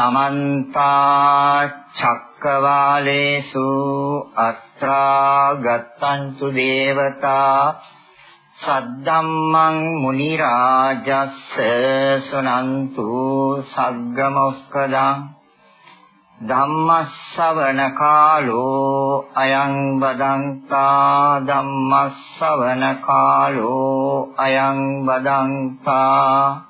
සමන්ත චක්කවාලේසු අත්‍රා ගත්තන්තු දේවතා සද්දම්මං මුනි රාජස්ස සුනන්තු සග්ග මොක්කදං ධම්මස්සවන කාලෝ අයං බදන්තා ධම්මස්සවන කාලෝ අයං බදන්තා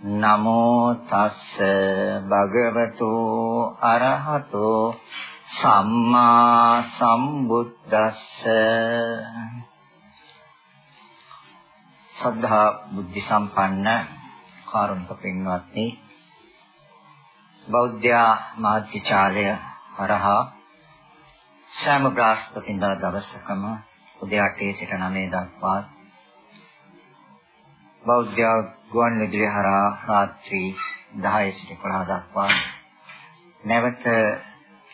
නමෝ තස්ස භගවතු අරහතෝ සම්මා සම්බුද්දස්ස. සද්ධා බුද්ධ සම්පන්න කාරුණික පින්වත්නි බෞද්ධ මාධ්‍යාචාර්ය හරහා සෑම බ්‍රහස්පතින්දා දවසකම උදේ 8 සිට 9 දක්වා බෞද්ධ ගුවන් විදුලි හරහා රාත්‍රී 10 සිට 11 දක්වා නැවත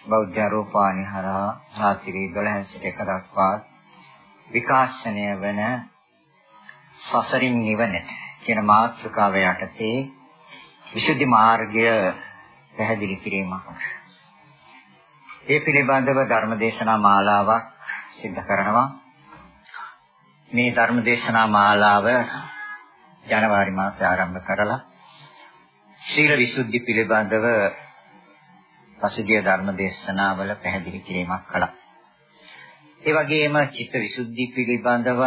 බෞද්ධ රූපාණි හරහා රාත්‍රී 12 සිට 1 දක්වා විකාශනය වන සසරින් නිවනට කියන මාතෘකාව යටතේ විසුද්ධි මාර්ගය පැහැදිලි කිරීමක්. ඒ පිළිබඳව ධර්මදේශනා මාලාවක් සිදු කරනවා. මේ ධර්මදේශනා මාලාව ජනවාරි මාසයේ ආරම්භ කරලා ශීල විසුද්ධි පිළිබඳව පසුගිය ධර්ම දේශනාවල පැහැදිලි කිරීමක් කළා. ඒ වගේම චිත්ත විසුද්ධි පිළිබඳව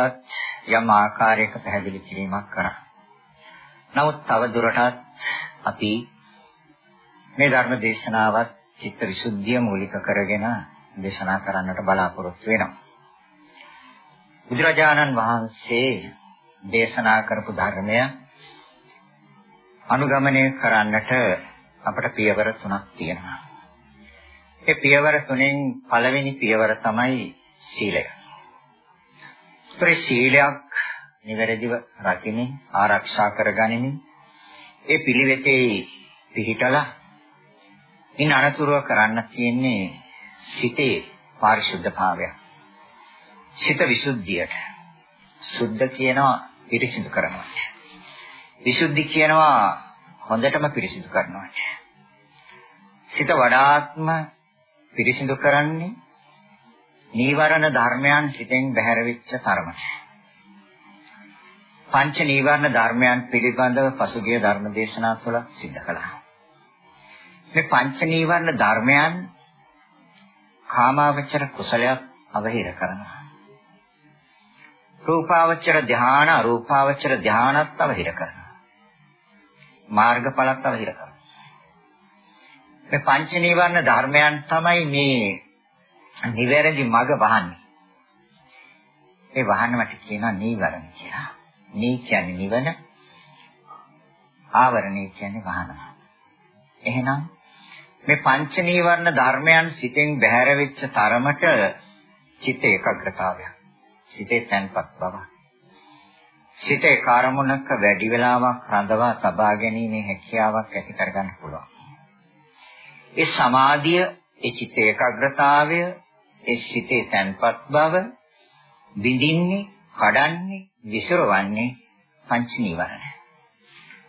යම් ආකාරයක පැහැදිලි කිරීමක් කරා. නමුත් තව දුරටත් අපි මේ ධර්ම දේශනාවත් චිත්ත විසුද්ධිය මූලික කරගෙන දේශනා කරන්නට බලාපොරොත්තු වෙනවා. බුදුරජාණන් වහන්සේ දේශනා කරපු ධර්මය අනුගමනය කරන්නට අපට පියවර තුනක් තියෙනවා. ඒ පියවර තුනෙන් පළවෙනි පියවර තමයි සීලය. ඒතර සීලයක් නිවැරදිව රකිමින් ආරක්ෂා කරගනිමින් ඒ පිළිවෙතේ පිහිටලා ඉන් අනතුරුව කරන්න තියෙන්නේ සිතේ පාරිශුද්ධභාවය. සිත විසුද්ධියට. සුද්ධ කියනවා පිරිසිදු කරනවා. විසුද්ධි කියනවා හොඳටම පිරිසිදු කරනවා. සිත වඩාත්ම පිරිසිදු කරන්නේ නීවරණ ධර්මයන් සිතෙන් බැහැර වෙච්ච තරමට. පංච නීවරණ ධර්මයන් පිළිබඳව පසුගිය ධර්ම දේශනා තුළ සිද්ධ කළා. මේ පංච නීවරණ ධර්මයන් කාමාවචර කුසලයක් අවහිර කරනවා. රූපාවචර ධාන අරූපාවචර ධානත් අවහිර කරනවා. මාර්ගඵලත් අවහිර කරනවා. මේ පංච නීවරණ ධර්මයන් තමයි මේ නිවැරදි මඟ වහන්නේ. ඒ වහන්නවට කියනවා නීවරණ කියලා. නී කියන්නේ නිවන. ආවරණය කියන්නේ වහනවා. එහෙනම් මේ පංච නීවරණ ධර්මයන් සිතෙන් බැහැර වෙච්ච තරමට චිත්ත ඒකාග්‍රතාවයක්. සිතේ තැන්පත් බව. සිතේ කාර්මුණක වැඩි වෙලාවක් රඳවා තබා ගැනීමේ හැකියාවක් ඇති කරගන්න පුළුවන්. ඒ සමාධිය, ඒ චිත්ත ඒකාග්‍රතාවය, ඒ සිතේ තැන්පත් බව විඳින්නේ, කඩන්නේ, විසිරවන්නේ පංච නීවරණ.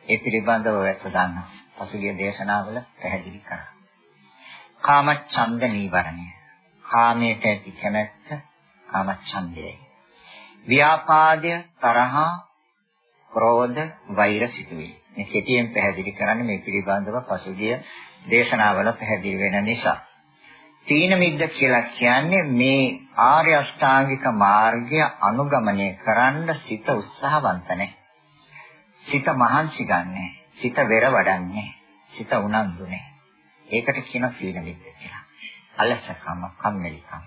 ඒ පිළිබඳව වැට දාන්න පසුගිය දේශනාවල පැහැදිලි කරා. කාම ඡන්ද නීවරණය. කාමයට ඇති කැමැත්ත කාම ඡන්දයයි. ව්‍යාපාදය, තරහා, ක්‍රෝධ, වෛර සිතුවිලි. මේ කෙටියෙන් පැහැදිලි කරන්නේ මේ පිළිබඳව පසුගිය දේශනාවල පැහැදිලි වෙන නිසා. තීන මිද්ද කියලා කියන්නේ මේ ආර්ය අෂ්ටාංගික මාර්ගය අනුගමනය කරන්න සිත උත්සාහවන්ත නැහැ. සිත මහන්සි ගන්නෑ. සිත වෙර වඩන්නේ. සිත උනන්දු නැහැ. ඒකට කියන තීන මිද්ද කියලා. අලසකම, කම්මැලිකම.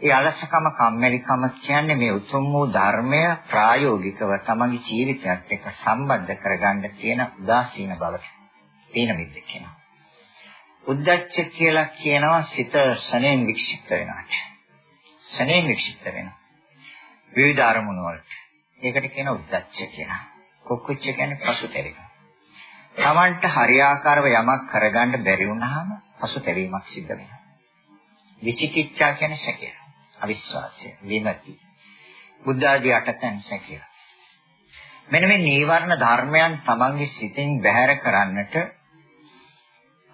ඒ අලසකම කම්මැලිකම කියන්නේ මේ උතුම් වූ ධර්මය ප්‍රායෝගිකව තමන්ගේ ජීවිතයත් එක්ක සම්බන්ධ කරගන්න තියෙන උදාසීන බවට තීන මිද්ද කියනවා. උද්දච්ච කියලා කියනවා සිත සනෙන් වික්ෂිප්ත වෙනවාට. සනෙන් වික්ෂිප්ත වෙනවා. විවිධ අරමුණු වලට. ඒකට කියන උද්දච්ච කියලා. කුක්කුච්ච කියන්නේ පසුතැවෙනවා. Tamanට හරියාකාරව යමක් කරගන්න බැරි වුණාම පසුතැවීමක් සිද්ධ වෙනවා. විචිකිච්ඡා කියන්නේ සැකය. අවිශ්වාසය, විමති. බුද්ධ ආදී අටතෙන් සැකය. මෙන්න මේ නීවරණ ධර්මයන් තමන්ගේ සිතෙන් බැහැර කරන්නට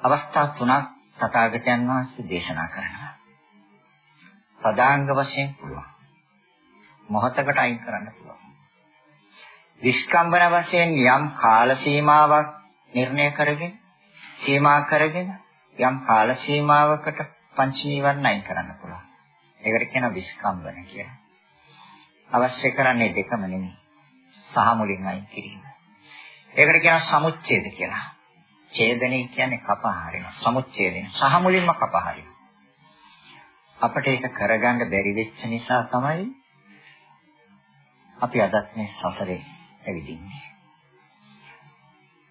අවස්ථා තුනක් තථාගතයන් වහන්සේ දේශනා කරනවා. සදාංග වශයෙන් පුළුවන්. මොහතකට අයින් කරන්න පුළුවන්. විස්කම්බන වශයෙන් යම් කාල සීමාවක් නිර්ණය කරගෙන සීමා කරගෙන යම් කාල සීමාවකට පංච නීවරණ අයින් කරන්න පුළුවන්. ඒකට කියනවා විස්කම්බන කියලා. අවශ්‍ය කරන්නේ දෙකම නෙමෙයි. සහ මුලින් අයින් කිරීම. ඒකට කියනවා සමුච්ඡේද කියලා. ඡේදනය කියන්නේ කපහරින. සමුච්ඡේදනය සහ මුලින්ම කපහරින. අපිට ඒක කරගන්න බැරි වෙච්ච නිසා තමයි අපි අදත් මේ සසරේ ඇවිදින්නේ.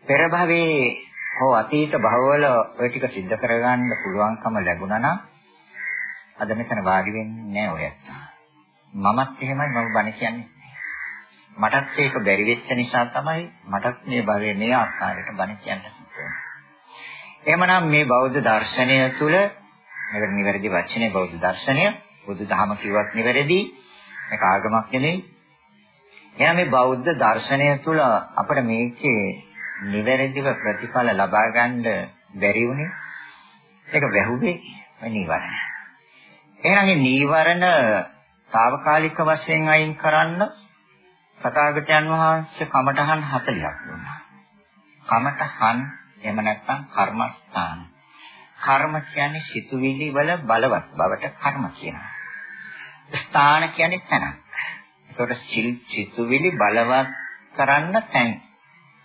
පෙර භවයේ හෝ අතීත භවවල ඔය ටික सिद्ध කරගන්න පුළුවන්කම ලැබුණා නම් අද මෙතන වාඩි වෙන්නේ නැහැ ඔයත්. මමත් එහෙමයි මම බණ කියන්නේ. මටත් ඒක බැරි වෙච්ච නිසා තමයි මටත් මේ භවයේ මේ ආකාරයට බණ කියන්න සිද්ධ වෙන්නේ. එහෙමනම් මේ බෞද්ධ දර්ශනය තුළ මේකට නිවැරදි වචනේ බෞද්ධ දර්ශනය බුදු දහම කිව්වත් නිවැරදි මේක ආගමක් නෙමෙයි. එහෙනම් මේ බෞද්ධ දර්ශනය තුළ අපිට මේකේ නිවැරදිව ප්‍රතිඵල ලබා ගන්න බැරි වුණේ ඒක වැහුවේ මේ නීවරණ. එහෙනම් මේ නීවරණ తాවකාලික වශයෙන් අයින් කරන්න තථාගතයන් වහන්සේ කමඨහන් 40ක් දුන්නා. කමඨහන් එහෙම නැත්නම් කර්මස්ථාන. කර්ම කියන්නේ සිතුවිලි වල බලවත් බවට කර්ම කියනවා. ස්ථාන කියන්නේ තැනක්. ඒකට සිල් සිතුවිලි බලවත් කරන්න තැන්.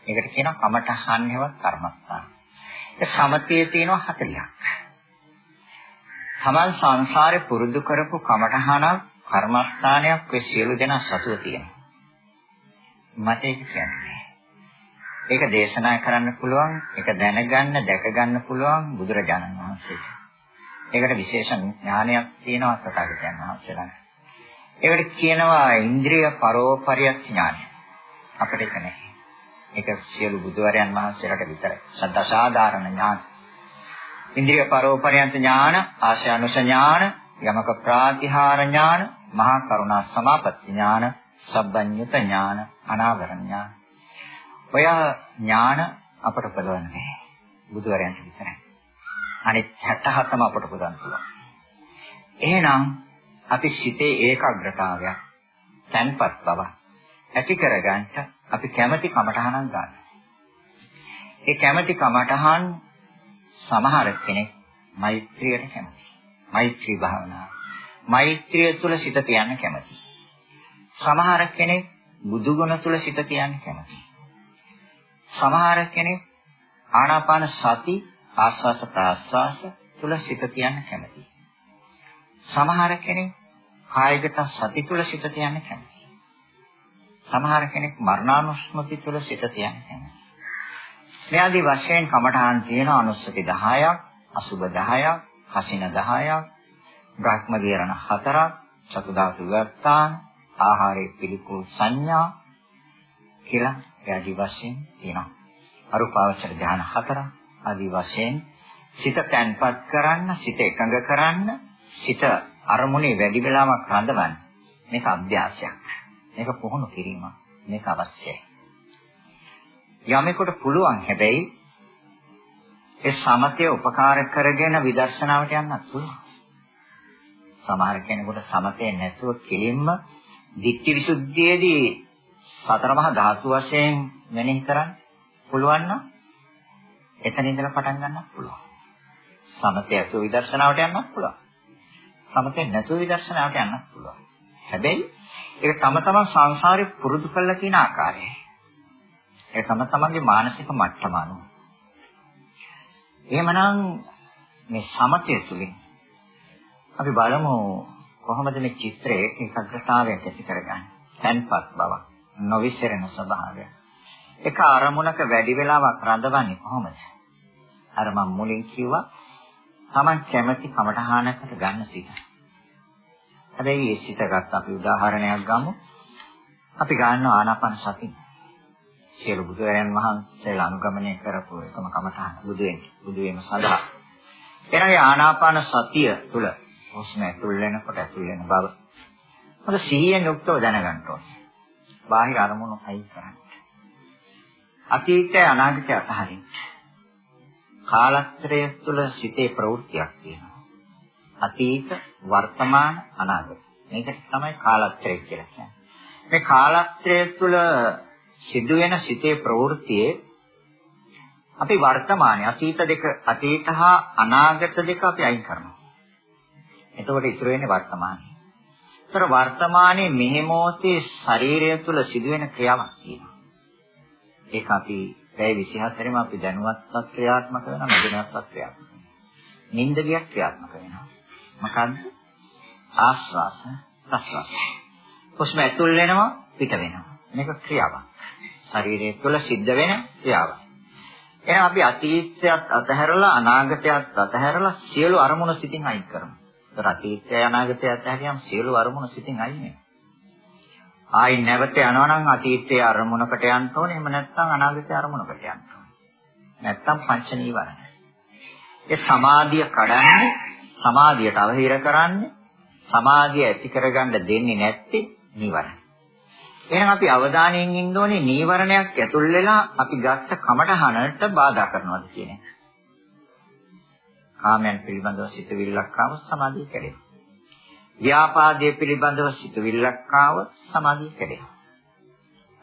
ඒකට කියනවා කමඨහන් හේවත් කර්මස්ථාන. ඒ සමතේ තියෙනවා 40ක්. තමන් සංසාරේ පුරුදු කරපු කමඨහනක් කර්මස්ථානයක් ඔය සියලු දෙනා සතුව තියෙනවා. මට ඒක කියන්නේ. ඒක දේශනා කරන්න පුළුවන්, ඒක දැනගන්න, දැකගන්න පුළුවන් බුදුරජාණන් වහන්සේට. ඒකට විශේෂ ඥානයක් තියෙනවා තථාගතයන් වහන්සේලා. ඒකට කියනවා ඉන්ද්‍රිය පරෝපරියත් ඥානය. අපිට ඒක නැහැ. ඒක සියලු බුදුවරයන් වහන්සේලාට විතරයි. සදාසාධාරණ ඥාන. ඉන්ද්‍රිය පරෝපරියන්ත ඥාන, ආශයනුස ඥාන, යමක ප්‍රාතිහාර ඥාන, මහා කරුණා සමාපatti ඥාන, සබ්බඤ්ඤත ඥාන, අනාවරණ ඥාන. ඔය ඥාන අපට උපදවන්න බෑ. බුදුරයන්ට විතරයි. අනිත් 67ම අපට උපදවන්න පුළුවන්. එහෙනම් අපි සිතේ ඒකාග්‍රතාවය, තන්පත් බව ඇති කරගන්න අපි කැමැති කමටහනක් ගන්න. ඒ කැමැති කමටහන් සමහර කෙනෙක් මෛත්‍රියට කැමති. මෛත්‍රී භාවනාව. මෛත්‍රිය තුළ සිත තියන්න කැමති. සමහර කෙනෙක් බුදුගුණ තුල සිත තියන්න කැමතියි. සමහර කෙනෙක් ආනාපාන සති ආස්වාස ප්‍රාස්වාස තුල සිත තියන්න කැමතියි. සමහර කෙනෙක් කායගත සති තුල සිත තියන්න කැමතියි. සමහර කෙනෙක් මරණානුස්මති තුල සිත තියන්න කැමතියි. මේ ආදී වශයෙන් කමඨාන් තියෙන අනුස්සති 10ක්, අසුබ 10ක්, කසින 10ක්, බ්‍රහ්ම විහරණ 4ක්, චතුදාතු විවත්තාන ආහාරයේ පිළිකුල් සංඥා කියලා ආදි වශයෙන් තියෙනවා. අරුපාවචර ධ්‍යාන හතර ආදි වශයෙන් සිත තැන්පත් කරන්න, සිත එකඟ කරන්න, සිත අරමුණේ වැඩි වෙලාවක් රඳවන්න. මේක අභ්‍යාසයක්. මේක පුහුණු කිරීම. මේක අවශ්‍යයි. යමෙකුට පුළුවන් හැබැයි ඒ සමතය උපකාර කරගෙන විදර්ශනාවට යන්නත් පුළුවන්. සමහර කෙනෙකුට සමතේ නැතුව කෙලින්ම ditthi visuddhiයේදී සතර මහා ධාතු වශයෙන් මෙනෙහි කරන්න පුළුවන් නම් එතන ඉඳලා පටන් ගන්නත් පුළුවන්. සමතය ඇතුව විදර්ශනාවට යන්නත් පුළුවන්. සමතේ නැතුව විදර්ශනාවට යන්නත් පුළුවන්. හැබැයි ඒක තම තමන් සංසාරේ පුරුදු කරලා තියෙන ආකාරය. ඒක තම තමන්ගේ මානසික මට්ටම අනුව. එහෙමනම් මේ සමතය තුලින් අපි බලමු කොහොමද මේ චිත්‍රයේ ඒකාග්‍රතාවයක් ඇති කරගන්නේ? තන්පත් බව, නොවිසරණ ස්වභාවය. එක අරමුණක වැඩි වෙලාවක් රඳවන්නේ කොහොමද? අර මම මුලින් කිව්වා Taman කැමති කමඨහනකට ගන්න සිත. හැබැයි ඒ සිත ගත්ත අපි උදාහරණයක් ගමු. අපි ගන්නවා ආනාපාන සතිය. සියලු බුදුරයන් වහන්සේලා අනුගමනය කරපු එකම කමඨහන බුදු වෙන්නේ. බුදු වීම සඳහා. එනගේ ආනාපාන සතිය තුල හුස්ම ඇතුල් වෙනකොට ඇතුල් වෙන බව. මොකද සිහියෙන් යුක්තව දැනගන්න ඕනේ. බාහිර අරමුණු අයින් කරන්න. අතීතය අනාගතය අතහරින්න. කාලත්‍රය තුළ සිතේ ප්‍රවෘත්තියක් තියෙනවා. අතීත, වර්තමාන, අනාගත. මේකට තමයි කාලත්‍රය කියලා කියන්නේ. මේ කාලත්‍රය තුළ සිදුවෙන සිතේ ප්‍රවෘත්තියේ අපි වර්තමානයේ අතීත දෙක අතීත හා අනාගත දෙක අපි අයින් කරනවා. එතකොට ඉතුරු වෙන්නේ වර්තමානයේ. ඒතර වර්තමානයේ මෙහි මොහොතේ ශරීරය තුළ සිදුවෙන ක්‍රියාවක් තියෙනවා. ඒක අපි පැය 24ෙම අපි දැනුවත්වත් ක්‍රියාත්මක වෙනවා නොදැනුවත්වත් ක්‍රියාත්මක වෙනවා. නිින්ද ගියක් ක්‍රියාත්මක වෙනවා. මොකද්ද? ආස්වාස ප්‍රස්වාස. හුස්ම ඇතුල් වෙනවා පිට වෙනවා. මේක ක්‍රියාවක්. ශරීරය තුළ සිද්ධ වෙන ක්‍රියාවක්. එහෙනම් අපි අතීතයත් අතහැරලා අනාගතයත් අතහැරලා සියලු අරමුණු සිතින් අයින් කරමු. ඒතර අතීතය අනාගතය අතහැරියම සියලු අරමුණු සිතින් අයින් වෙනවා. ආයි නැවත යනවා නම් අතීතයේ අරමුණකට යන්න ඕනේ. එහෙම නැත්නම් අනාගතයේ අරමුණකට යන්න ඕනේ. නැත්නම් පංච නීවරණ. ඒ සමාධිය කඩන්නේ සමාධියට අවහිර කරන්නේ සමාධිය ඇති කරගන්න දෙන්නේ නැත්තේ නීවරණ. එහෙනම් අපි අවධානයෙන් ඉන්න ඕනේ නීවරණයක් ඇතුල් වෙලා අපි ගත්ත කමටහනට බාධා කරනවාද කියන එක. කාමයන් පිළිබඳව සිතවිල්ලක් ආව සමාධිය කැඩෙනවා. ව්‍යාපාදයේ පිළිබඳව සිතවිල්ලක් ආව සමාධිය කැඩෙනවා.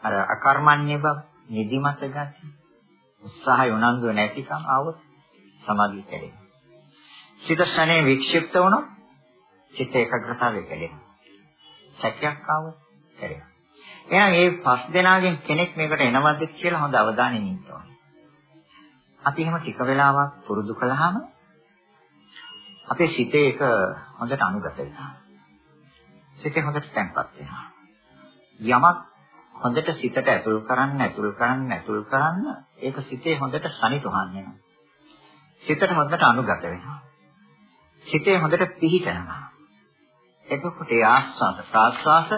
අර අකර්මණ්‍ය බව, නිදිමත ගති, උත්සාහය උනන්දුව නැතිකම ආවොත් සමාධිය කැඩෙනවා. සිත ශනේ වික්ෂිප්ත වුණොත් චිත්ත ඒකාග්‍රතාවය කැඩෙනවා. සැකයක් ආවොත් කැඩෙනවා. එහෙනම් මේ පස් දෙනාගෙන් කෙනෙක් මේකට එනවද කියලා හොඳ අවධානයෙන් ඉන්න ඕනේ. අපි එහෙම ටික වෙලාවක් පුරුදු කළාම අපේ සිතේ ඒක හොඳට අනුගත වෙනවා. සිතේ හොඳට තැම්පත් වෙනවා. යමක් හොඳට සිතට ඇතුල් කරන්න ඇතුල් කරන්න ඇතුල් කරන්න ඒක සිතේ හොඳට සනිටුහන් වෙනවා. සිතට හොඳට අනුගත වෙනවා. සිතේ හොඳට පිහිටනවා. එතකොට ඒ ආස්වාද ප්‍රාස්වාස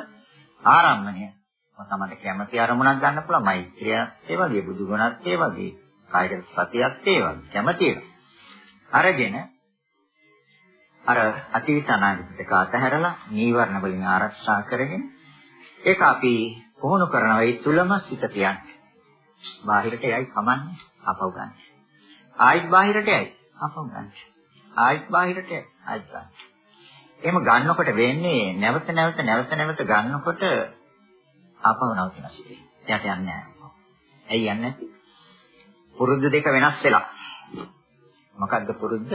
ආරම්භණය තමයි කැමති අරමුණක් ගන්න පුළුවන් මෛත්‍රිය ඒ වගේ බුදු ගුණත් ඒ වගේ කායික සතියත් ඒ වගේ කැමති අරගෙන අර අතීත අනාගත දෙක අතහැරලා නීවරණ වලින් ආරක්ෂා කරගෙන ඒක අපි පුහුණු කරනවා ඒ තුලම සිත තියන්නේ. බාහිරට යයි කමන්නේ අපව ගන්න. ආයිත් බාහිරට යයි අපව ගන්න. ආයිත් බාහිරට යයි ආයිත් ගන්න. එහෙම ගන්නකොට වෙන්නේ නැවත නැවත නැවත නැවත ගන්නකොට අපව නවතින සිතේ. එයාට යන්නේ නැහැ. ඇයි යන්නේ නැති? පුරුදු දෙක වෙනස් වෙලා. මොකද්ද පුරුද්ද?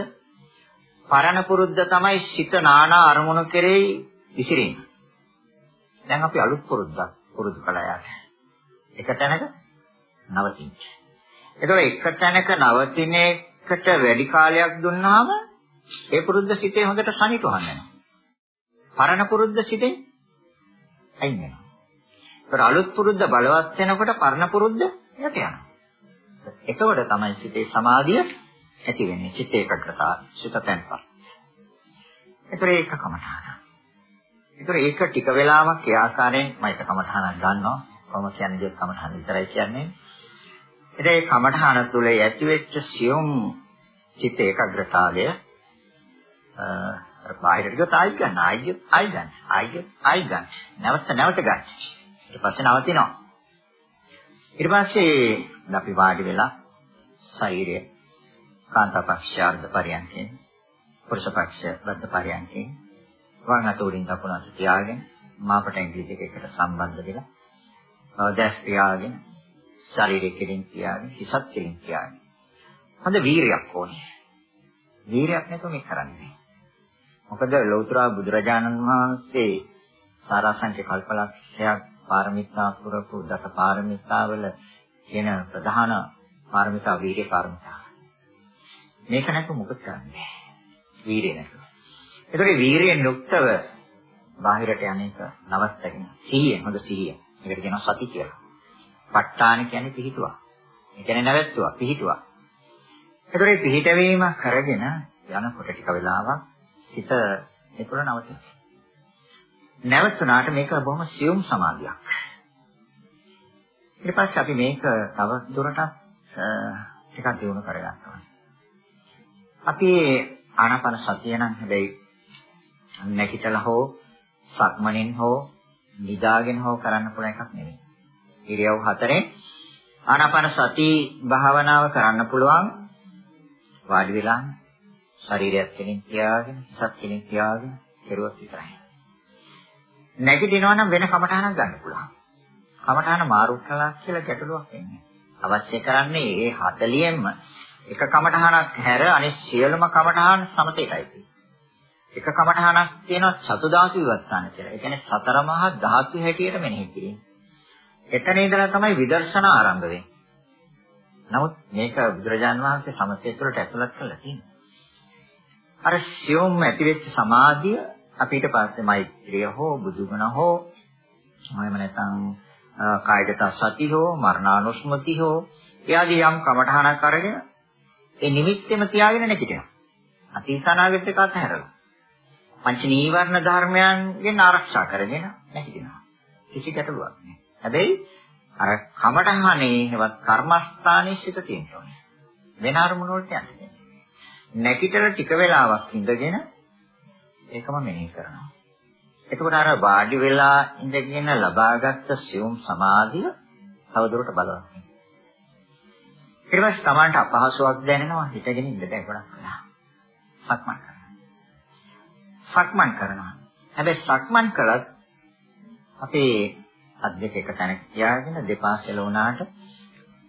පරණ පුරුද්ද තමයි සිත නානා අරමුණු කෙරෙහි විසිරෙන්නේ. දැන් අපි අලුත් පුරුද්දක් පුරුදු කළා යාට. එක තැනක නවතින්න. ඒතකොට එක තැනක නවතින එකට වැඩි කාලයක් දුන්නාම ඒ පුරුද්ද සිතේ හොඳට සනිටුහන් වෙනවා. පරණ පුරුද්ද සිතේ අයින් වෙනවා. ඒතර අලුත් පුරුද්ද බලවත් වෙනකොට පරණ පුරුද්ද යට යනවා. එතකොට තමයි සිතේ සමාධිය ඇති වෙන්නේ චිත්ත ඒකාග්‍රතාව සිත තැන්පත්. ඒතර ඒක කමඨාන. ඒතර ඒක ටික වෙලාවක් ඒ ආකාරයෙන් මම ඒක කමඨානක් ගන්නවා. කොහොම කියන්නේ දෙයක් කමඨාන විතරයි කියන්නේ. ඉතින් ඒ කමඨාන තුල ඇතිවෙච්ච සියුම් චිත්ත ඒකාග්‍රතාවය අ බාහිරට ගියොත් ආයි ගන්න ආයි ගියොත් ආයි ගන්න ආයි ගියොත් ආයි ගන්න නැවත නැවත ගන්න ඊට පස්සේ නවතිනවා. ඊට පස්සේ අපි වාඩි වෙලා ශරීරය කාන්තාපක්ෂාර්ධ පරියන්කේ පුරුෂ පක්ෂ වද්ද පරියන්කේ වම් අත උඩින් දකුණු අත තියාගෙන මාපට ඇඟිලි දෙක එකට සම්බන්ධ වෙලා දැස් තියාගෙන ශරීරය කෙලින් තියාගෙන හිසත් කෙලින් තියාගෙන. හොඳ වීරියක් ඕනේ. වීරියක් නැතුව මේ කරන්නේ මොකද ලෞතර බුදුරජාණන් වහන්සේ සාරාංශක කල්පලක්ෂයක් පාරමිතා පුරපු දස පාරමිතාවල කියන ප්‍රධාන පාරමිතා වීර්ය පාරමිතා මේක නැතුව මොකද කරන්නේ? වීරිය නැතුව. ඒතකොට වීරියෙන් යුක්තව බාහිරට යන්නේක නවත්තගෙන සිහිය හොඳ සිහිය. ඒකට කියනවා සති කියලා. ප ဋ ාණ කියන්නේ පිහිටුවා. ඒ කියන්නේ නැවැත්තුවා පිහිටුවා. ඒතරේ පිහිටවීම කරගෙන යනකොට ටික වෙලාවක් සිත ඒතර නවතිනවා. නැවතුණාට මේක බොහොම සියුම් සමාධියක්. ඊට පස්සේ අපි මේක තව දුරටත් ටිකක් දියුණු කරගන්නවා. අපි ආනාපාන සතිය නම් හැබැයි නැකිටලා හෝ සක්මණෙන් හෝ නිදාගෙන හෝ කරන්න පුළුවන් එකක් නෙවෙයි. ඉරියව් හතරේ ආනාපාන සති භාවනාව කරන්න පුළුවන් වාඩි වෙලා ශරීරයත් කෙලින් තියාගෙන සත් කෙලින් තියාගෙන කෙරුවොත් විතරයි. නැගිටිනවා නම් වෙන කමඨහනක් ගන්න පුළුවන්. කමඨහන මාරු කළා කියලා ගැටලුවක් එන්නේ. අවශ්‍ය කරන්නේ මේ 40ෙන්ම එක කමඨහනක් හැර අනිත් සියලුම කමඨහන් සමතේටයි. එක කමඨහනක් තියෙනවා චතු ධාතු විවස්ථාන කියලා. ඒ කියන්නේ සතර මහා ධාතු හැටියට මෙනෙහි කිරීම. එතන ඉඳලා තමයි විදර්ශනා ආරම්භ වෙන්නේ. නමුත් මේක බුදුරජාන් වහන්සේ සමථය තුළට ඇතුළත් කරලා තියෙනවා. අර සියොම් ඇතිවෙච්ච සමාධිය අපිට පස්සේ මෛත්‍රිය හෝ බුදුගුණ හෝ එහෙම නැත්නම් කායගත සති හෝ මරණානුස්මති හෝ එයාගේ යම් කමඨහනක් අරගෙන ඒ නිමිත්තෙම තියාගෙන නැගිටිනවා. අතීත අනාගත එක අතහැරලා. පංච නීවරණ ධර්මයන්ගෙන් ආරක්ෂා කරගෙන නැගිටිනවා. කිසි ගැටලුවක් නැහැ. හැබැයි අර කමඨහනේ හෙවත් කර්මස්ථානයේ සිට තියෙනවා. වෙන අරමුණ වලට යන්නේ. නැගිටලා ටික වෙලාවක් ඉඳගෙන ඒකම මෙනෙහි කරනවා. එතකොට අර වාඩි වෙලා ඉඳගෙන ලබාගත් සියුම් සමාධිය තවදුරට බලවත් වෙනවා. ඊට පස්සේ Tamanට අපහසුයක් දැනෙනවා හිතගෙන ඉන්න බැහැ ගොඩක් වෙලා. සක්මන් කරනවා. සක්මන් කරනවා. හැබැයි සක්මන් කළත් අපේ අත් දෙක එක තැනක තියාගෙන දෙපා සෙලවුණාට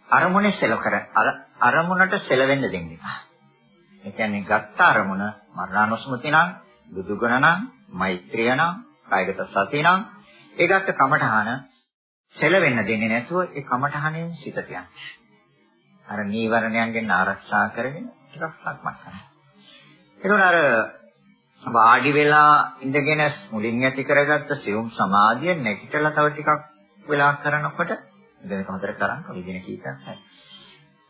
අරමුණේ සෙල කර අරමුණට සෙලවෙන්න දෙන්න එපා. ඒ කියන්නේ ගත්ත අරමුණ මරණානුස්මති නම්, බුදුගුණ නම්, මෛත්‍රිය නම්, කායගත සති නම් ඒ ගත්ත කමඨහන සෙලවෙන්න දෙන්නේ නැතුව ඒ කමඨහනෙන් සිත තියන්න. අර නීවරණයන්ගෙන් ආරක්ෂා කරගෙන ටිකක් සක්මන් කරනවා. ඒකෝන අර වාඩි වෙලා ඉඳගෙන මුලින් ඇති කරගත්ත සියුම් සමාධිය නැගිටලා තව ටිකක් වෙලා කරනකොට ඉඳගෙන හතර කරන් විදින කීපයක් හරි.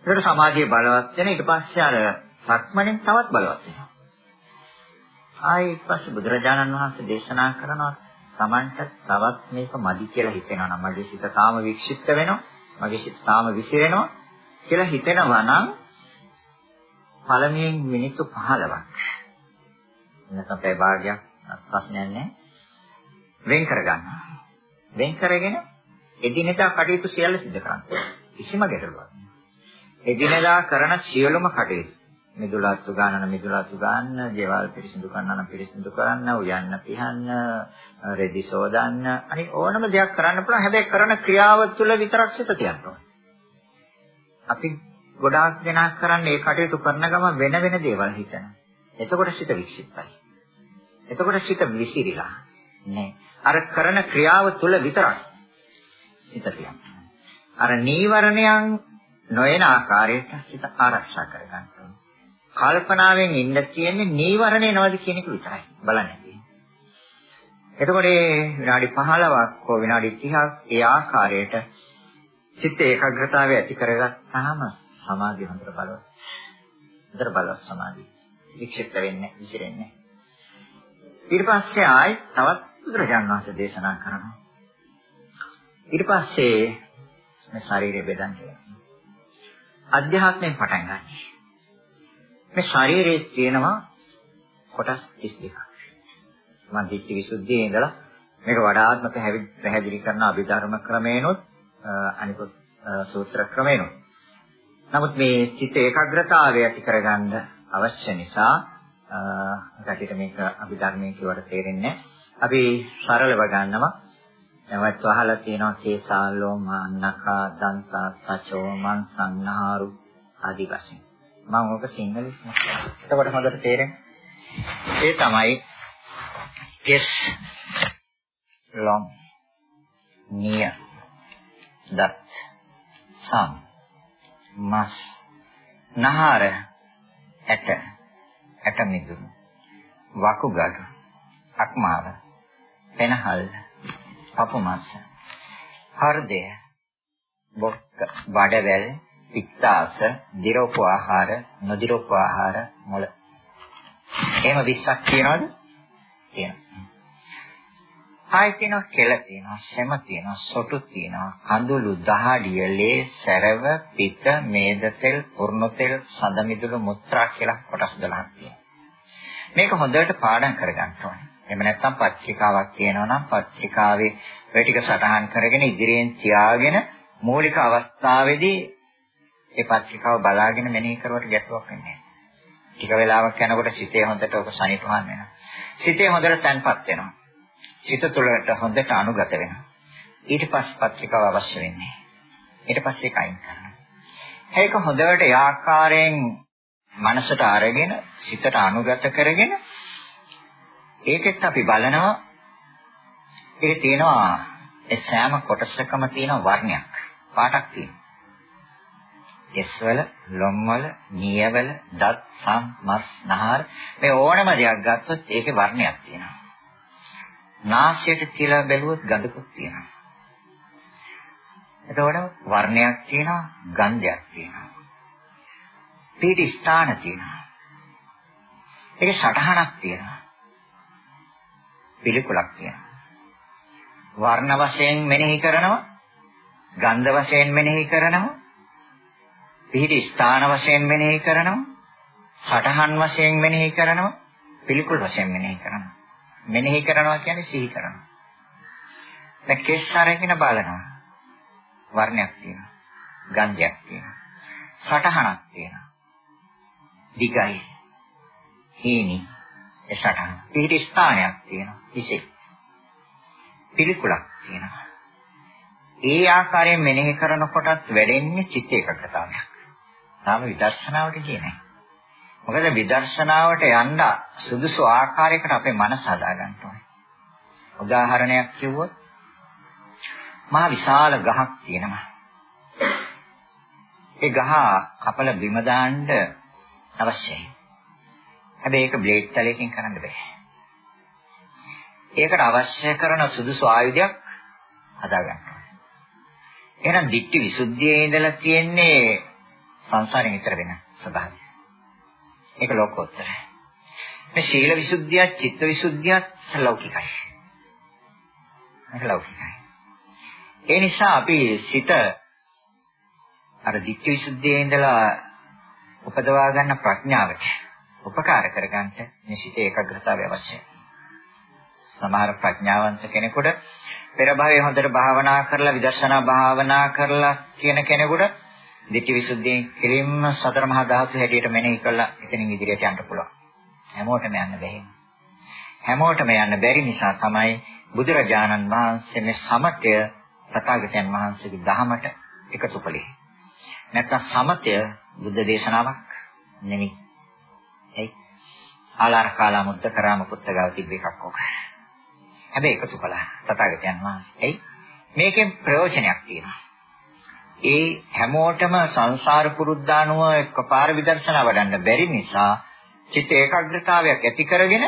ඒකට සමාධිය බලවත් වෙන ඊට පස්සේ අර සක්මණෙන් තවත් බලවත් වෙනවා. ආයි ඊට පස්සේ බුදුරජාණන් වහන්සේ දේශනා කරනවා Tamanට තවත් මේක මදි කියලා හිතෙනවා නම් මගේ සිත තාම වික්ෂිප්ත වෙනවා මගේ සිත තාම විසිරෙනවා කියලා හිතෙනවා නම් පළමුවෙන් මිනිත්තු 15ක් නැත්නම් පැය භාගයක් ප්‍රශ්නයක් නැහැ. වෙන් කරගන්න. වෙන් කරගෙන එදිනෙදා කටයුතු සියල්ල සිදු කරන්න. කිසිම ගැටලුවක් නැහැ. එදිනෙදා කරන සියලුම කටයුතු මිදුලාතු ගන්නන මිදුලාතු ගන්න, දේවල් පිරිසිදු කරන්න පිරිසිදු කරන්න, උයන්න පිහන්න, රෙදි සෝදන්න, අනිත් ඕනම දෙයක් කරන්න පුළුවන්. හැබැයි කරන ක්‍රියාව තුළ විතරක් සිත තියන්න ඕනේ. අපි ගොඩාක් දෙනා කරන්නේ ඒ කටයුතු කරන ගම වෙන වෙන දේවල් හිතනවා. එතකොට සිත වික්ෂිප්තයි. එතකොට සිත විසිරිලා නෑ. අර කරන ක්‍රියාව තුළ විතරක් සිත තියන්නේ. අර නීවරණයන් නොයන ආකාරයට සිත ආරක්ෂා කරගන්න ඕනේ. කල්පනාවෙන් ඉන්න තියෙන්නේ නීවරණේ නවද කියන එක විතරයි බලන්න එතකොට විනාඩි 15ක් හෝ විනාඩි 30ක් ඒ ආකාරයට චිත්ත ඒකාග්‍රතාවය ඇති කරගත්තාම සමාධිය හොඳට බලවත්. හොඳට බලවත් සමාධිය. වික්ෂිප්ත වෙන්නේ, විසිරෙන්නේ. ඊට පස්සේ ආයි තවත් බුදුරජාණන් වහන්සේ දේශනා කරනවා. ඊට පස්සේ මේ ශරීරය බෙදන්නේ. අධ්‍යාත්මයෙන් පටන් ගන්න. මේ ශරීරයේ තියෙනවා කොටස් 32ක්. මම දිට්ඨි විසුද්ධියේ ඉඳලා මේක වඩාත්ම පැහැදිලි කරන අභිධර්ම ක්‍රමේනොත් අනිකුත් සූත්‍ර ක්‍රමේනොත්. නමුත් මේ චිත්ත ඒකාග්‍රතාවය ඇති කරගන්න අවශ්‍ය නිසා රටේට මේක අභිධර්මයේ කියවට තේරෙන්නේ අපි සරලව ගන්නවා. නැවත් අහලා තියෙනවා කේසාලෝ මාන්නකා දන්තා සචෝ මං සංහාරු ආදි වශයෙන්. මම ඔක සිංහලෙන් එතකොට හොඳට තේරෙන්නේ. ඒ තමයි කෙස් ලොම් නිය දත් සම් මස් නහර ඇට ඇට මිදුණු වකුගඩු අක්මාව පෙනහල් පපු මස්ස හෘදය බොක්ක බඩවැල් පිත්තාස, දිරෝප ආහාර, නොදිරෝප ආහාර, මොළ. එහෙම 20ක් තියෙනවද? තියෙනවා. ආයි තියෙනවා කෙල තියෙනවා, සෙම තියෙනවා, සොටු තියෙනවා, කඳුළු, දහඩිය, ලේ, සැරව, පිත, මේද තෙල්, පුර්ණ තෙල්, සඳ මිදුළු, මුත්‍රා කියලා කොටස් 12ක් තියෙනවා. මේක හොඳට පාඩම් කරගන්න ඕනේ. එහෙම නැත්නම් පත්‍රිකාවක් කියනවා නම් පත්‍රිකාවේ ඔය ටික සටහන් කරගෙන ඉදිරියෙන් තියාගෙන මූලික අවස්ථාවේදී ඒ පත්‍රිකාව බලාගෙන මෙනෙහි කරුවට ගැටලුවක් වෙන්නේ නැහැ. ටික වෙලාවක් යනකොට සිතේ හොඳට ඔක සනිටුහන් වෙනවා. සිතේ හොඳට තැන්පත් වෙනවා. සිත තුළට හොඳට අනුගත වෙනවා. ඊට පස්සේ පත්‍රිකාව අවශ්‍ය වෙන්නේ. ඊට පස්සේ ඒක අයින් කරනවා. ඒක හොඳට ආකාරයෙන් මනසට අරගෙන සිතට අනුගත කරගෙන ඒකෙත් අපි බලනවා ඒක තියෙනවා ඒ සෑම කොටසකම තියෙන වර්ණයක් පාටක් තියෙනවා. කෙස්වල, ලොම්වල, නියවල, දත්, සම්, මස්, නහර මේ ඕනම දෙයක් ගත්තොත් ඒකේ වර්ණයක් තියෙනවා. නාසයට තියලා බැලුවොත් ගඳකුත් තියෙනවා. එතකොට වර්ණයක් තියෙනවා, ගන්ධයක් තියෙනවා. පීටි ස්ථාන තියෙනවා. ඒකේ සටහනක් තියෙනවා. පිළිකුලක් තියෙනවා. වර්ණ වශයෙන් මෙනෙහි කරනවා, ගන්ධ වශයෙන් මෙනෙහි කරනවා, පිහිටි ස්ථාන වශයෙන් මෙනෙහි කරනවා, සටහන් වශයෙන් මෙනෙහි කරනවා, පිළිකුල් වශයෙන් මෙනෙහි කරනවා. මෙනෙහි කරනවා කියන්නේ සිහි කරනවා. දැන් කෙස් අරගෙන බලනවා. වර්ණයක් තියෙනවා. ගන්ධයක් තියෙනවා. සටහනක් තියෙනවා. දිගයි. හීනි. ඒ සටහන. පිහිටි ස්ථානයක් තියෙනවා. විශේෂ. පිළිකුලක් තියෙනවා. ඒ ආකාරයෙන් මෙනෙහි කරනකොටත් වැඩෙන්නේ චිත්ත ඒකාග්‍රතාවයක්. තාම විදර්ශනාවට කියන්නේ. මොකද විදර්ශනාවට යන්න සුදුසු ආකාරයකට අපේ මනස හදාගන්න ඕනේ. උදාහරණයක් කිව්වොත් මහා විශාල ගහක් තියෙනවා. ඒ ගහ කපල බිම දාන්න අවශ්‍යයි. හැබැයි ඒක බ්ලේඩ් තලයකින් කරන්න බෑ. ඒකට අවශ්‍ය කරන සුදුසු ආයුධයක් හදාගන්න ඕනේ. එහෙනම් ditthi visuddhiයේ ඉඳලා තියෙන්නේ සංසාරයෙන් ඈතර වෙන ස්වභාවය. ඒක ලෝකෝත්තරයි. මේ සීල විසුද්ධිය, චිත්ත විසුද්ධිය ලෞකිකයි. ඒක ලෞකිකයි. ඒ නිසා අපි සිත අර ditthi විසුද්ධියේ ඉඳලා උපදවා ගන්න ප්‍රඥාවට උපකාර කරගන්න මේ සිතේ ඒකාග්‍රතාවය අවශ්‍යයි. සමහර ප්‍රඥාවන්ත කෙනෙකුට පෙර භවයේ හොඳට භාවනා කරලා විදර්ශනා භාවනා කරලා කියන කෙනෙකුට ditthi visuddhiයෙන් කෙලින්ම සතර මහා ධාතු හැටියට මෙනෙහි කළා එතනින් ඉදිරියට යන්න පුළුවන්. හැමෝටම යන්න බැහැ. හැමෝටම යන්න බැරි නිසා තමයි බුදුරජාණන් වහන්සේ මේ සමතය තථාගතයන් වහන්සේගේ දහමට එකතු කළේ. නැත්නම් සමතය බුද්ධ දේශනාවක් නෙමෙයි. එයි ආලාර කාලා මුද්ද කරාම පුත්තගාව තිබ්බ එකක් ඕක. හැබැයි එකතු කළා තථාගතයන් වහන්සේ. එයි මේකෙන් ප්‍රයෝජනයක් තියෙනවා. ඒ හැමෝටම සංසාර පුරුද්දානුව එකපාර විදර්ශනා වඩන්න බැරි නිසා චිත්ත ඒකාග්‍රතාවයක් ඇති කරගෙන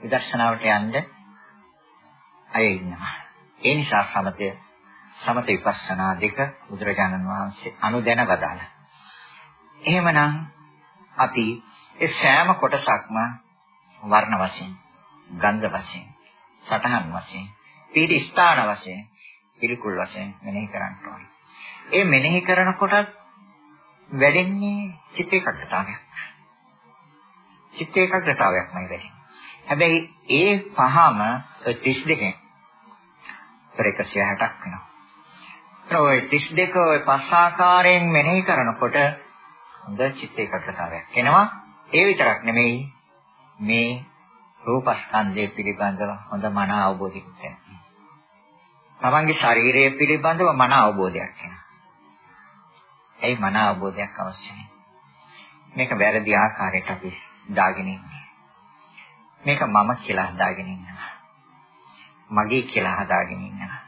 විදර්ශනාවට යන්න අය ඉන්නවා. ඒ නිසා සමතය සමත විපස්සනා දෙක බුදුරජාණන් වහන්සේ අනුදැන වදාළා. එහෙමනම් අපි ඒ සෑම කොටසක්ම වර්ණ වශයෙන්, ගන්ධ වශයෙන්, සටහන් වශයෙන්, පීඩි ස්ථාන වශයෙන්, පිළිකුල් වශයෙන් මෙනෙහි කරන්න ඕනේ. ඒ මෙනෙහි කරනකොට වැඩෙන්නේ චිත්ත ඒකාග්‍රතාවයක්. චිත්ත ඒකාග්‍රතාවයක්මයි වැඩෙන්නේ. හැබැයි ඒ පහම 32 160ක් වෙනවා. ඔය 32 ඔය පස් ආකාරයෙන් මෙනෙහි කරනකොට හොඳ චිත්ත ඒකාග්‍රතාවයක් එනවා. ඒ විතරක් නෙමෙයි මේ රූපස්කන්ධය පිළිබඳව හොඳ මන අවබෝධයක් තියෙනවා. තමන්ගේ ශරීරය පිළිබඳව මන අවබෝධයක් එනවා. ඒ මන අවබෝධයක් අවශ්‍යයි. මේක වැරදි ආකාරයට අපි දාගෙන ඉන්නේ. මේක මම කියලා හදාගෙන ඉන්නවා. මගේ කියලා හදාගෙන ඉන්නවා.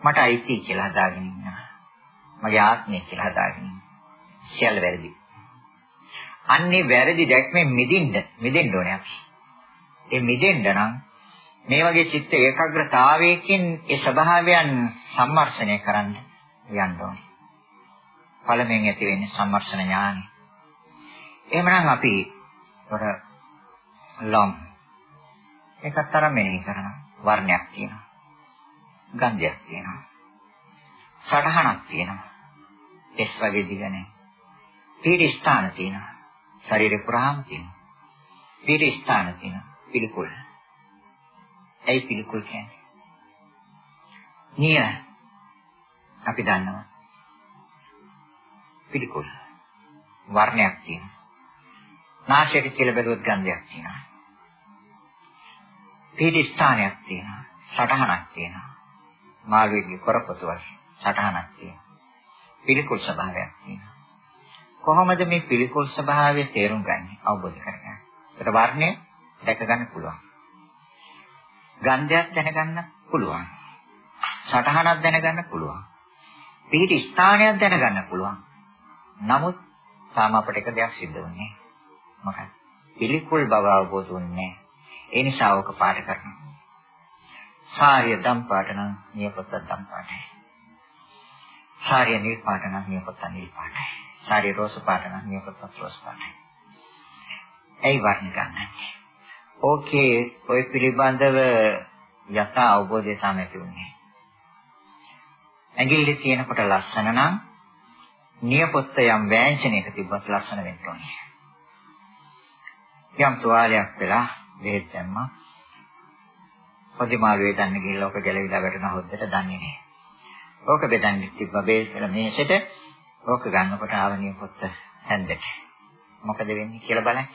මට අයිති කියලා හදාගෙන ඉන්නවා. මගේ ආත්මය කියලා හදාගෙන ඉන්නවා. සියල්ල වැරදි. අන්නේ වැරදි දැක්මෙන් මිදින්න මිදෙන්න ඕනේ අපි. ඒ මිදෙන්න නම් මේ වගේ චිත්ත ඒකාග්‍රතාවයකින් ඒ ස්වභාවයන් සම්මර්ෂණය කරන්න යන්න ඕනේ. පළමුවෙන් ඇති වෙන්නේ සම්මර්ෂණ ඥානෙ. එහෙමනම් අපි තොර ලම් එකක් තරම් මෙනෙහි කරනවා. වර්ණයක් තියෙනවා. ගන්ධයක් තියෙනවා. සටහනක් තියෙනවා. එස් වගේ දිගනේ. පීඩ ස්ථාන තියෙනවා. ශරීරේ පුරාම තියෙනවා. පීඩ ස්ථාන තියෙනවා. පිළිකුල්. ඇයි පිළිකුල් කියන්නේ? නිය අපි දන්නවා. පිළිකුල්. වර්ණයක් තියෙනවා. නාසයට කියලා බැලුවොත් ගන්ධයක් තියෙනවා. පීඩ ස්ථානයක් තියෙනවා. සටහනක් තියෙනවා. මාළුවේගේ කරපොතු වගේ සටහනක් තියෙනවා. පිළිකුල් ස්වභාවයක් තියෙනවා. කොහොමද මේ පිළිකුල් ස්වභාවය තේරුම් ගන්නේ? අවබෝධ කරගන්න. ඒකට වර්ණය දැක ගන්න පුළුවන්. ගන්ධයක් දැනගන්න පුළුවන්. සටහනක් දැනගන්න පුළුවන්. පිහිටි ස්ථානයක් දැනගන්න පුළුවන්. නමුත් තාම අපිට එක දෙයක් සිද්ධ වෙන්නේ. මොකක්ද? පිළිකුල් බව අවබෝධ වෙන්නේ. ඒ නිසා ඕක පාඩ කරනවා. සාරිය දම් පාට නම් නියපොත්ත දම් පාටයි. සාරිය නිල් පාට නම් නියපොත්ත නිල් පාටයි. සාරිය රෝස පාට නම් නියපොත්ත රෝස පාටයි. ඇයි වර්ණ ගන්නන්නේ? ඕකේ ඔය පිළිබඳව යථා අවබෝධය තමයි තියුනේ. ඇඟිල්ලේ තියෙනකොට ලස්සන නම් නියපොත්ත යම් වෑංජනයක තිබ්බත් ලස්සන වෙන්න ඕනේ. යම් තුවාලයක් වෙලා බෙහෙත් දැම්මා පොඩි මාළුවේ දන්න ගිහිල්ලා ඔක ගැලවිලා වැටෙන හොද්දට දන්නේ නැහැ. ඕක බෙදන්නේ තිබ්බ බේල් කියලා මේසෙට ඕක ගන්නකොට ආවනිය පොත්ත හැන්දට. මොකද වෙන්නේ කියලා බලන්න.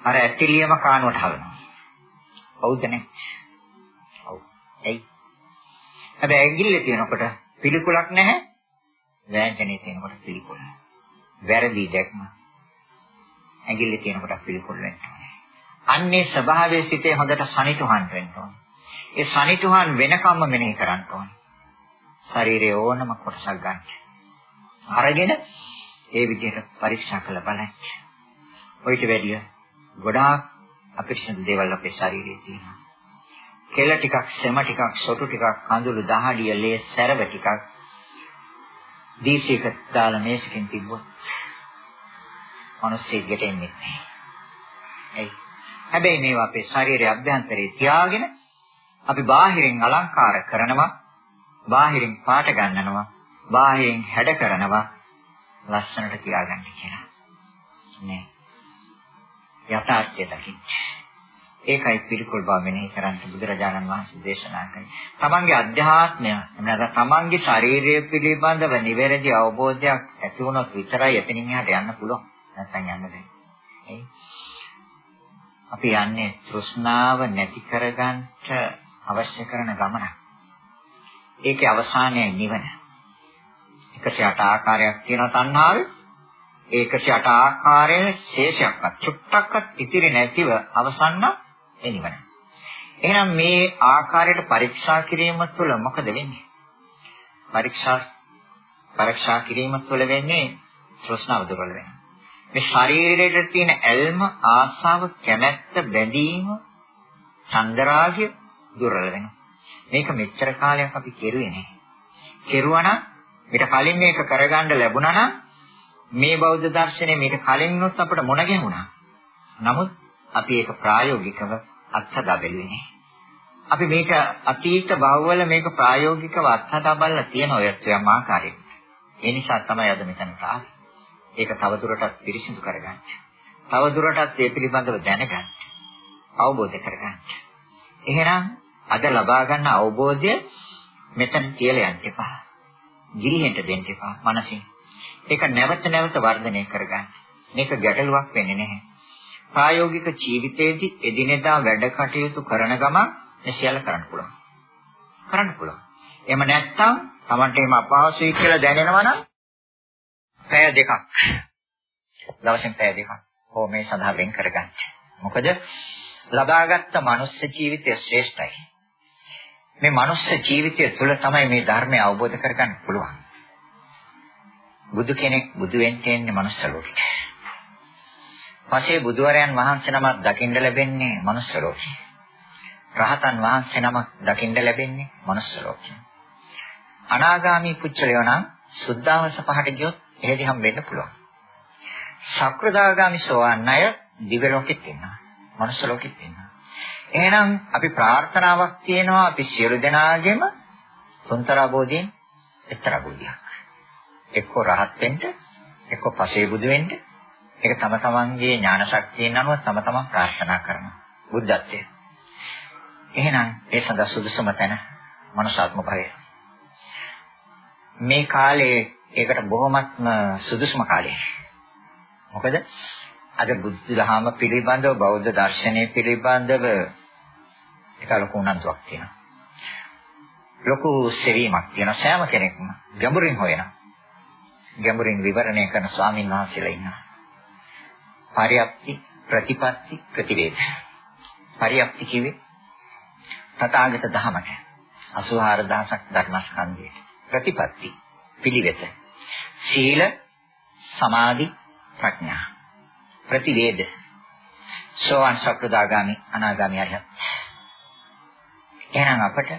අර ඇතිලියම කානුවට හලනවා. හවුද නැහැ? ඔව්. එයි. හැබැයි ඇඟිල්ලේ තියෙනකොට පිළිකුලක් නැහැ. වෑංජනේ තියෙනකොට පිළිකුල. වැරදි දැක්ම. ඇඟිල්ලේ තියෙනකොට පිළිකුල් වෙනවා. අන්නේ ස්වභාවයේ සිටේ හොඳට සනිටුහන් වෙන්න ඕනේ. ඒ සනිටුහන් වෙනකම්ම මෙනෙහි කරන්න ඕනේ. ශරීරයේ ඕනම කොටසක් ගන්න. අරගෙන ඒ විදිහට පරීක්ෂා කරලා බලන්න. ඔයිට වැඩිය ගොඩාක් අපිරිසිදු දේවල් අපේ ශරීරයේ තියෙනවා. කෙල ටිකක්, සෙම ටිකක්, සොටු ටිකක්, කඳුළු දහඩිය, ලේ සැරව ටිකක් දීසියක දාලා මේසකින් තිබ්බොත් මිනිස්සෙක් එන්නේ නැහැ. එයි හැබැයි මේවා අපේ ශරීරයේ අභ්‍යන්තරයේ තියාගෙන අපි බාහිරින් අලංකාර කරනවා, බාහිරින් පාට ගන්නනවා, බාහිරින් හැඩ කරනවා, ලස්සනට තියාගන්න කියලා. නේ. යථාර්ථය දකින්න. ඒකයි පිළිකුල් බව මෙනෙහි කරන්න බුදුරජාණන් වහන්සේ දේශනා කළේ. තමන්ගේ අධ්‍යාත්මය, නැත්නම් තමන්ගේ ශාරීරිය පිළිබඳව නිවැරදි අවබෝධයක් ඇති වුණොත් විතරයි එතනින් එහාට යන්න පුළුවන්. නැත්නම් යන්න බැහැ. අපි යන්නේ තෘෂ්ණාව නැති කරගන්න අවශ්‍ය කරන ගමන. ඒකේ අවසානයයි නිවන. 108 ආකාරයක් තියෙන තණ්හාවේ 108 ආකාරයේ ශේෂයක්වත් චුට්ටක්වත් ඉතිරි නැතිව අවසන් ඒ නිවන. එහෙනම් මේ ආකාරයට පරීක්ෂා කිරීම තුළ මොකද වෙන්නේ? පරීක්ෂා පරීක්ෂා කිරීම තුළ වෙන්නේ තෘෂ්ණාව දුර්වල වෙනවා. මේ ශරීරයට තියෙන ඇල්ම ආසාව කැමැත්ත බැඳීම චන්දරාගය දුර්වල වෙනවා. මේක මෙච්චර කාලයක් අපි කෙරුවේ නැහැ. කෙරුවා නම් ඊට කලින් මේක කරගන්න ලැබුණා නම් මේ බෞද්ධ දර්ශනය මේක කලින්වත් අපිට මොන ගැහුණා. නමුත් අපි ඒක ප්‍රායෝගිකව අත්හදා බැලුවේ නැහැ. අපි මේක අතීත භවවල මේක ප්‍රායෝගිකව අත්හදා බලලා තියෙන ඔය යම් ආකාරයකට. ඒ නිසා තමයි අද මෙතනට ආවේ. ඒක තවදුරටත් පිරිසිදු කරගන්න. තවදුරටත් ඒ පිළිබඳව දැනගන්න. අවබෝධ කරගන්න. එහෙනම් අද ලබා ගන්න අවබෝධය මෙතන කියලා යන්න එපා. ගිලිහෙන්න දෙන්න එපා මනසින්. ඒක නැවත නැවත වර්ධනය කරගන්න. මේක ගැටලුවක් වෙන්නේ නැහැ. ප්‍රායෝගික ජීවිතයේදී එදිනෙදා වැඩ කටයුතු කරන ගමන් මේ සියල්ල කරන්න පුළුවන්. කරන්න පුළුවන්. එහෙම නැත්නම් Tamante එහෙම අපහසුයි කියලා දැනෙනවා නම් පැය දෙකක් දවසෙන් පැය දෙකක් ඕ මේ සඳහා වෙන් කරගන්න. මොකද ලබාගත් මනුස්ස ජීවිතය ශ්‍රේෂ්ඨයි. මේ මනුස්ස ජීවිතය තුළ තමයි මේ ධර්මය අවබෝධ කරගන්න පුළුවන්. බුදු කෙනෙක් බුදු වෙන්න ඉන්නේ මනුස්ස ලෝකෙට. පස්සේ බුදුවරයන් වහන්සේ නමක් දකින්න ලැබෙන්නේ මනුස්ස ලෝකෙ. රහතන් වහන්සේ නමක් දකින්න ලැබෙන්නේ මනුස්ස ලෝකෙ. අනාගාමී පුච්චලයෝ නම් සුද්ධාවස පහට ගියොත් එහෙදි හම්බෙන්න පුළුවන්. සක්‍රදාගාමි සෝවන් අය දිව්‍ය ලෝකෙත් ඉන්නවා. මනුස්ස ලෝකෙත් ඉන්නවා. එහෙනම් අපි ප්‍රාර්ථනාවක් තියෙනවා අපි සියලු දෙනාගේම තුන්තරා බෝධියෙන් එක්තරා බෝධියක්. එක්ක රහත් වෙන්න, එක්ක පසේ බුදු වෙන්න. ඒක තම තමන්ගේ ඥාන ශක්තියෙන් අනුව තම තමන් ප්‍රාර්ථනා කරනවා. බුද්ධත්වය. එහෙනම් ඒ සඳහා සුදුසුම තැන මනුෂ්‍යාත්ම භවය. මේ කාලේ ඒකට බොහොමත්ම සුදුසුම කාලය. මොකද අද බුද්ධ ධර්ම පිළිබඳව බෞද්ධ දර්ශනය පිළිබඳව ඒක ලොකු උනන්දුවක් තියෙනවා. ලොකු සෙවීමක් තියෙනවා සෑම කෙනෙක්ම ගැඹුරින් හොයනවා. ගැඹුරින් විවරණය කරන ස්වාමින් වහන්සේලා ඉන්නවා. පරියප්ති ප්‍රතිපatti ප්‍රතිවේද. පරියප්ති කිව්වේ තථාගත ධමයට 84000ක් ධර්මස්කන්ධය. ප්‍රතිපatti පිළිවෙත. සීල සමාධි ප්‍රඥා. ප්‍රතිවේද. සෝවාන් සක්‍රදාගාමි අනාගාමි අරිහත්. එහෙනම් අපට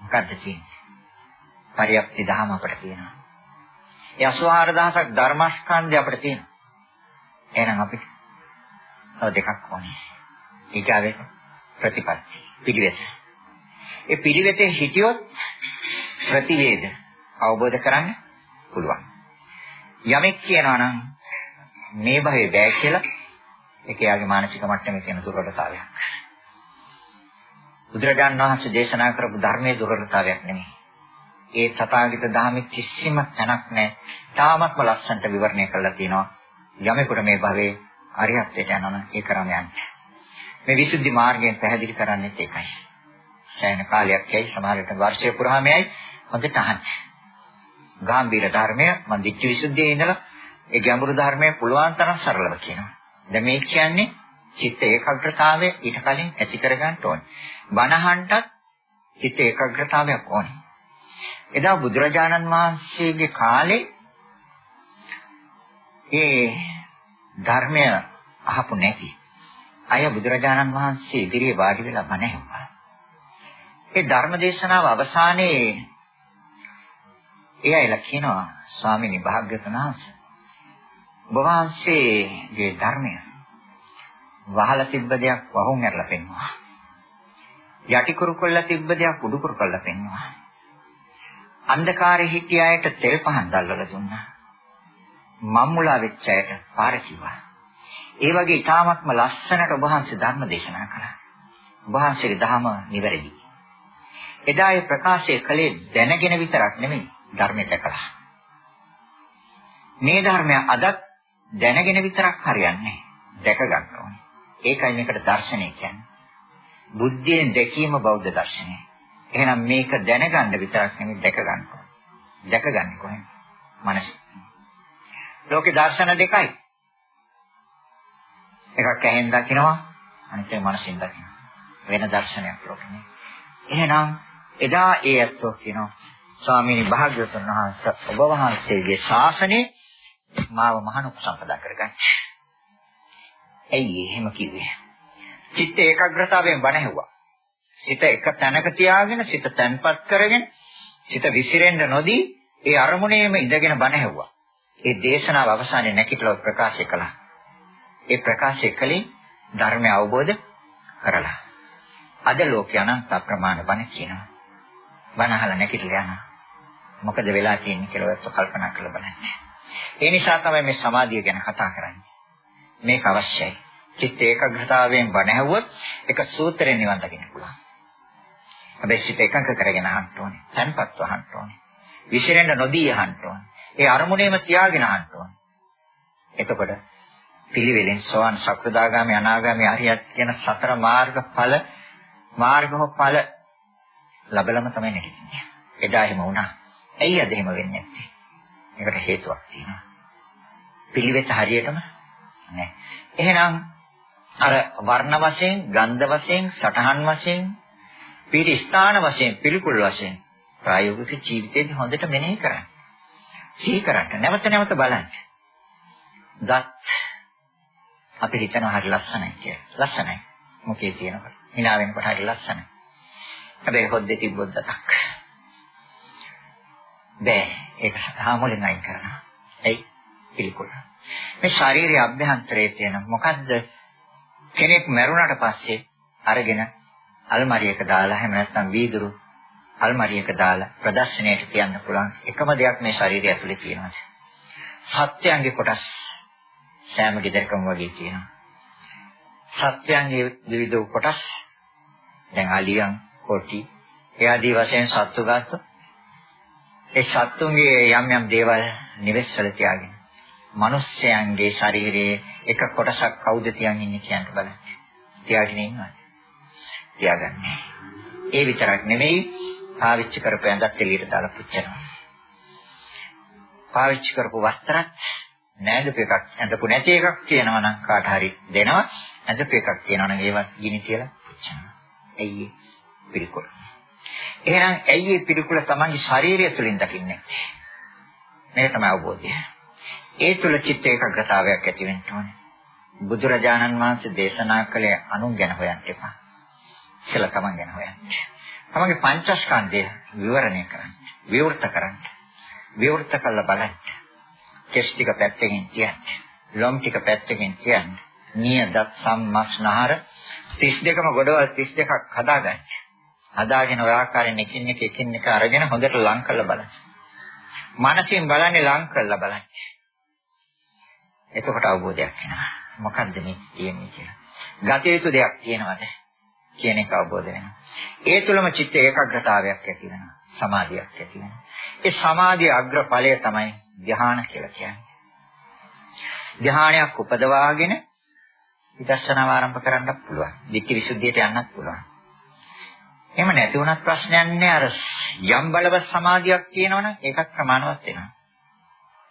මොකද්ද තියෙන්නේ? පරියප්ති ධම අපට තියෙනවා. ඒ 84000ක් ධර්මස්කන්ධය අපිට තියෙනවා. එහෙනම් අපිට තව දෙකක් ඕනේ. ඊගාවේ ප්‍රතිපත්ති පිළිවෙත. ඒ පිළිවෙතේ හිටියොත් ප්‍රතිවේද අවබෝධ කරන්න පුළුවන්. යමෙක් කියනවා නම් මේ භවයේ බෑ කියලා ඒක යාගේ මානසික මට්ටමේ තියෙන දුර්වලතාවයක්. බුදුරජාණන් වහන්සේ දේශනා කරපු ධර්මයේ දුර්වලතාවයක් නෙමෙයි. ඒ තථාගත ධර්මයේ කිසිම තැනක් නැහැ. තාමත්ම ලස්සනට විවරණය කරලා තියෙනවා. යමෙකුට මේ භවයේ අරිහත්ත්වයට යනවා නම් ඒ කරම යන්න. මේ විසුද්ධි මාර්ගයෙන් පැහැදිලි කරන්නේත් ඒකයි. සෑහෙන කාලයක් යයි සමහර විට වර්ෂය පුරාම යයි හොඳට අහන්න. ගාම්භීර ධර්මය මම දිච්ච විසුද්ධියේ ඉඳලා ඒ ගැඹුරු ධර්මය පුළුවන් තරම් සරලව කියනවා. දැන් මේ කියන්නේ චිත්ත ඒකාග්‍රතාවය ඊට කලින් ඇති කරගන්න ඕනේ. බණහන්ටත් චිත්ත ඒකාග්‍රතාවයක් ඕනේ. එදා බුදුරජාණන් වහන්සේගේ කාලේ ඒ ධර්මය අහපු නැති අය බුදුරජාණන් වහන්සේ ඉදිරියේ වාඩි වෙලා බණ ඇහුවා. ඒ ධර්ම දේශනාව අවසානයේ ඒ අයලා කියනවා ස්වාමීනි භාග්‍යවතුන් වහන්සේ ඔබ වහන්සේගේ ධර්මය වහලා තිබ්බ දෙයක් වහුන් ඇරලා පෙන්වුවා. යටි කුරු කොල්ල තිබ්බ දෙයක් උඩු කුරු කොල්ල පෙන්වුවා. අන්ධකාරයේ හිටිය අයට තෙල් පහන් දැල්වලා දුන්නා. මම්මුලා වෙච්ච අයට පාර කිව්වා. ඒ වගේ ඊටාත්ම ලස්සනට ඔබ වහන්සේ ධර්ම දේශනා කළා. ඔබ වහන්සේගේ ධර්ම නිවැරදි. එදා ඒ ප්‍රකාශය කළේ දැනගෙන විතරක් නෙමෙයි ධර්මයට දැකලා. මේ ධර්මය අදත් දැනගෙන විතරක් හරියන්නේ දැක ගන්න ඕනේ. ඒකයි මේකට දර්ශනය කියන්නේ. බුද්ධියෙන් දැකීම බෞද්ධ දර්ශනය. එහෙනම් මේක දැනගන්න විතරක් නෙමෙයි දැක ගන්න ඕනේ. දැකගන්නේ කොහෙන්ද? මනස. ලෝකේ දර්ශන දෙකයි. එකක් ඇහෙන් දකිනවා අනිත් එක මනසෙන් දකිනවා. වෙන දර්ශනයක් ලෝකෙනේ. එහෙනම් එදා ඒ ඇත්තෝ කියනවා ස්වාමීනි භාග්‍යවතුන් වහන්සේ ඔබ වහන්සේගේ ශාසනයේ මාව මහාන උපසම්පදා කරගන්න. ඇයි එහෙම කිව්වේ? චිත්ත ඒකාග්‍රතාවයෙන් බණ ඇහුවා. සිත එක තැනක තියාගෙන සිත තැන්පත් කරගෙන සිත විසිරෙන්න නොදී ඒ අරමුණේම ඉඳගෙන බණ ඇහුවා. ඒ දේශනාව අවසානයේ නැකිටලා ප්‍රකාශ කළා. ඒ ප්‍රකාශය කළේ ධර්මය අවබෝධ කරලා. අද ලෝකේ අනන්ත ප්‍රමාණ බණ කියනවා. බණ අහලා නැකිටලා යනවා. මොකද වෙලා තියෙන්නේ කියලා ඔයත් කල්පනා කරලා බලන්න. ඒ නිසා තමයි මේ සමාධිය ගැන කතා කරන්නේ. මේක අවශ්‍යයි. චිත්ත ඒකාග්‍රතාවයෙන් බණ ඇහුවොත් ඒක සූත්‍රයෙන් නිවන් දකින්න පුළුවන්. හැබැයි සිත එකඟ කරගෙන අහන්න ඕනේ. තන්පත්ව අහන්න ඕනේ. විසිරෙන්න නොදී අහන්න ඕනේ. ඒ අරමුණේම තියාගෙන අහන්න ඕනේ. එතකොට පිළිවෙලෙන් සෝවන් සක්‍රදාගාමී අනාගාමී අරියත් කියන සතර මාර්ගඵල මාර්ගඵල ලැබලම තමයි නැගිටින්නේ. එදා එහෙම වුණා. ඇයි අද එහෙම වෙන්නේ නැත්තේ? ඒකට හේතුවක් තියෙනවා. පිළිවෙත හරියටම නැහැ. එහෙනම් අර වර්ණ වශයෙන්, ගන්ධ වශයෙන්, සටහන් වශයෙන්, පිළි ස්ථාන වශයෙන්, පිළිකුල් වශයෙන් ප්‍රායෝගික ජීවිතයේදී හොඳට මෙනෙහි කරන්න. සිහි කරන්න. නැවත නැවත බලන්න. දත් අපි හිතනවා හරි ලස්සනයි කියලා. ලස්සනයි. මොකේ තියෙනකොට. hina වෙනකොට හරි ලස්සනයි. හැබැයි හොද්දේ තිබ්බොත් දතක්. බෑ. ඒක සාමුලින් අයින් කරනවා. එයි පිළිකුල. මේ ශාරීරික අභ්‍යන්තරයේ තියෙන මොකද්ද කෙනෙක් මැරුණාට පස්සේ අරගෙන අල්මාරියක දාලා එහෙම නැත්නම් වීදුරු අල්මාරියක දාලා ප්‍රදර්ශනයට තියන්න පුළුවන් එකම දෙයක් මේ ශරීරය ඇතුලේ තියෙනවා. සත්‍යයන්ගේ කොටස් සෑම ගෙදරකම වගේ තියෙනවා. සත්‍යයන්ගේ විවිධ කොටස් දැන් අලියන්, කොටි, ඒ ආදී වශයෙන් සත්තු ගත්තොත් ඒ සත්තුන්ගේ යම් යම් දේවල් නිවෙස්වල තියාගෙන මිනිස්යන්ගේ ශරීරයේ එක කොටසක් කවුද තියන් ඉන්නේ කියන්න බලන්න. තියාගෙන ඉන්නවද? තියාගන්නේ. ඒ විතරක් නෙමෙයි පාවිච්චි කරපු ඇඳත් එළියට දාලා පුච්චනවා. පාවිච්චි කරපු වස්ත්‍රත් නෑදපු එකක් ඇඳපු නැති එකක් තියෙනවා නම් කාට හරි දෙනවා. ඇඳපු එකක් තියෙනවා නම් ඒවත් ගිනි තියලා පුච්චනවා. ඇයි පිළිකුල? එහෙනම් ඇයි මේ පිළිකුල තමන්ගේ ශරීරය තුළින් දකින්නේ? මේක තමයි අවබෝධය. ඒ තුල චිත්ත ඒකාග්‍රතාවයක් ඇති වෙන්න ඕනේ. බුදුරජාණන් වහන්සේ දේශනා කළේ අනුන් ගැන හොයන්න එපා. කියලා තමන් ගැන හොයන්න. තමන්ගේ පංචස්කන්ධය විවරණය කරන්න, විවෘත කරන්න. විවෘත කළ බලන්න. කෙස් ටික පැත්තකින් තියන්න. ලොම් ටික පැත්තකින් තියන්න. නියදත් සම්මස්නහර 32ම ගොඩවල් 32ක් හදාගන්න. හදාගෙන ඔය ආකාරයෙන් එකින් එක එකින් එක අරගෙන හොඳට ලං කරලා බලන්න. මනසින් බලන්නේ ලං කරලා බලන්න. එතකොට අවබෝධයක් එනවා. මොකද්ද මේ තියෙන්නේ කියලා. ගත යුතු දෙයක් තියෙනවද කියන එක අවබෝධ වෙනවා. ඒ තුළම චිත්ත ඒකාග්‍රතාවයක් ඇති වෙනවා. සමාධියක් ඇති වෙනවා. ඒ සමාධිය අග්‍රඵලය තමයි ධ්‍යාන කියලා කියන්නේ. ධ්‍යානයක් උපදවාගෙන විදර්ශනාව ආරම්භ කරන්නත් පුළුවන්. ධිට්ඨි විසුද්ධියට යන්නත් පුළුවන්. එහෙම නැති වුණත් ප්‍රශ්නයක් නෑ අර යම් බලවත් සමාධියක් තියෙනවනම් ඒකත් ප්‍රමාණවත් වෙනවා.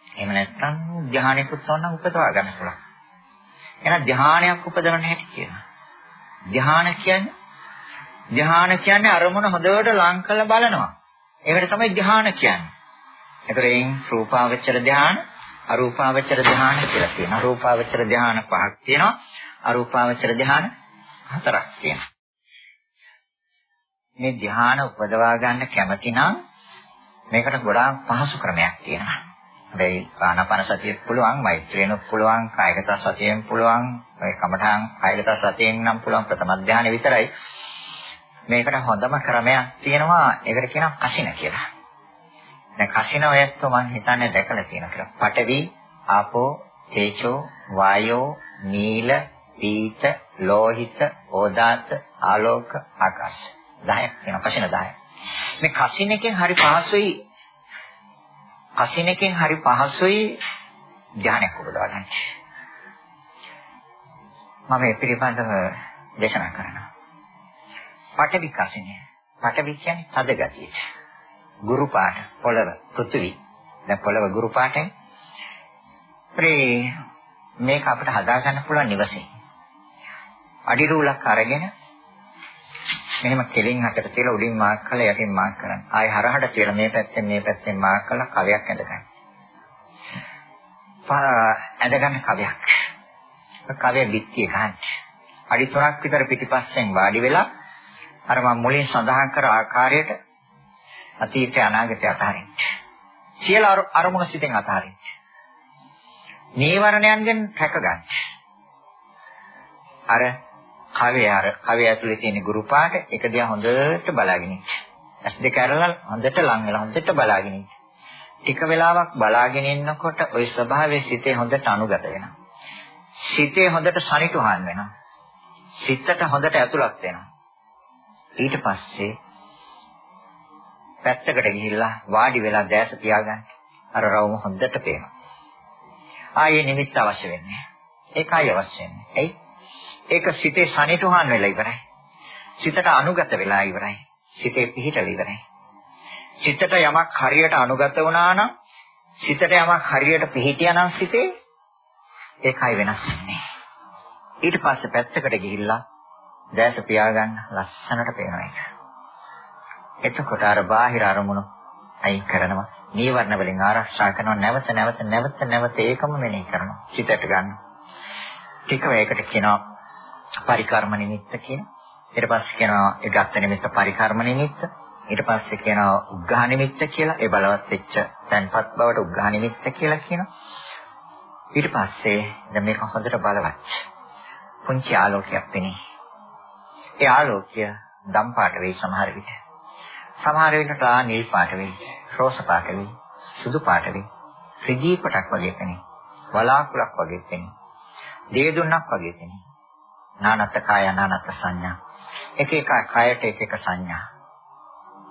එහෙම නැත්නම් ධානයකුත් ඕනනම් උපදවා ගන්න පුළුවන්. එහෙනම් ධානයක් උපදවන්න හැටි කියනවා. ධාන කියන්නේ ධාන කියන්නේ අරමුණ හොඳට ලං කරලා බලනවා. ඒකට තමයි ධාන කියන්නේ. ඒතර එයින් රූපාවචර ධාන, අරූපාවචර ධාන කියලා තියෙනවා. රූපාවචර ධාන පහක් තියෙනවා. අරූපාවචර ධාන හතරක් තියෙනවා. මේ ධාන උපදවා ගන්න කැමති නම් මේකට ගොඩාක් පහසු ක්‍රමයක් තියෙනවා. හැබැයි ආනාපාන සතියෙත් පුළුවන්, මෛත්‍රියනොත් පුළුවන්, කායගත සතියෙන් පුළුවන්, ඔය කමඨාන් කායගත සතියෙන් නම් පුළුවන් ප්‍රථම ධානය විතරයි. මේකට හොඳම ක්‍රමයක් තියෙනවා. ඒකට කියනවා කසින කියලා. දැන් කසින ඔයත් මම හිතන්නේ දැකලා තියෙනවා කියලා. පඨවි, ආපෝ, තේජෝ, වායෝ, නීල, පීත, ලෝහිත, ඕදාත, ආලෝක, ආකාශ. 10ක් තියෙනවා කසින 10. මේ කසිනකින් හරි පහසුයි කසිනකින් හරි පහසුයි ධානයක් උපදවා ගන්න. මම මේ පිළිබඳව දේශනා කරනවා. පඨවි කසිනය. පඨවි කියන්නේ තද ගතියට. ගුරු පාට, පොළව, පෘථිවි. දැන් පොළව ගුරු පාටයි. මේක අපිට හදා ගන්න පුළුවන් නිවසේ. අඩි රූලක් අරගෙන මෙහෙම කෙලින් අතට තියලා උඩින් මාක් කරලා යටින් මාක් කරන්න. ආයෙ හරහට තියලා මේ පැත්තෙන් මේ පැත්තෙන් මාක් කරලා කවයක් ඇඳගන්න. ඇඳගන්න කවයක්. කවය පිටිය ගන්න. අඩි 3ක් විතර පිටිපස්සෙන් වාඩි වෙලා අර මම මුලින් සඳහන් කර ආකාරයට අතීතය අනාගතය අතහරින්න. සියලු අරමුණු සිතෙන් අතහරින්න. නීවරණයන්ගෙන් රැක ගන්න. අර කවේ අර කවේ ඇතුලේ තියෙන ගුරු පාට එක දිහා හොඳට බලාගෙන ඉන්න. ඇස් දෙක අරලා හොඳට ලං වෙලා හොඳට බලාගෙන ඉන්න. ටික වෙලාවක් බලාගෙන ඉන්නකොට ওই ස්වභාවයේ සිතේ හොඳට අනුගත වෙනවා. සිතේ හොඳට සනිටුහන් වෙනවා. සිතට හොඳට ඇතුළත් වෙනවා. ඊට පස්සේ පැත්තකට ගිහිල්ලා වාඩි වෙලා දැස පියාගන්න. අර රවුම හොඳට පේනවා. ආයේ නිමිත්ත අවශ්‍ය වෙන්නේ. ඒකයි අවශ්‍ය වෙන්නේ. එයි ඒක සිතේ සනිටුහන් වෙලා ඉවරයි. සිතට අනුගත වෙලා ඉවරයි. සිතේ පිහිටලා ඉවරයි. සිතට යමක් හරියට අනුගත වුණා නම් සිතට යමක් හරියට පිහිටියා නම් සිතේ ඒකයි වෙනස් වෙන්නේ. ඊට පස්සේ පැත්තකට ගිහිල්ලා දැස පියාගන්න ලස්සනට පේනවා ඒක. එතකොට අර බාහිර අරමුණු අයින් කරනවා. නීවරණ වලින් ආරක්ෂා කරනවා නැවත නැවත නැවත නැවත ඒකම මෙනෙහි කරනවා. සිතට ගන්න. ටික වේකට කියනවා පරිකර්ම නිමිත්ත කියන. ඊට පස්සේ කියනවා ඒ ගත්ත නිමිත්ත පරිකර්ම නිමිත්ත. ඊට පස්සේ කියනවා උග්ඝා නිමිත්ත කියලා. ඒ බලවත් වෙච්ච තන්පත් බවට උග්ඝා නිමිත්ත කියලා කියනවා. ඊට පස්සේ දැන් මේක හොඳට බලවත්. පුංචි ආලෝකයක් පෙනේ. ඒ ආලෝකය දම් පාට වෙයි සමහර විට. සමහර විට ආ නිල් පාට වෙයි, රෝස පාට වෙයි, සුදු පාට වෙයි. රිදී කොටක් වගේ පෙනේ. වලාකුලක් වගේ පෙනේ. දේදුන්නක් වගේ පෙනේ. නානත් කාය නානත් සංඥා. එක එක කයට එක එක සංඥා.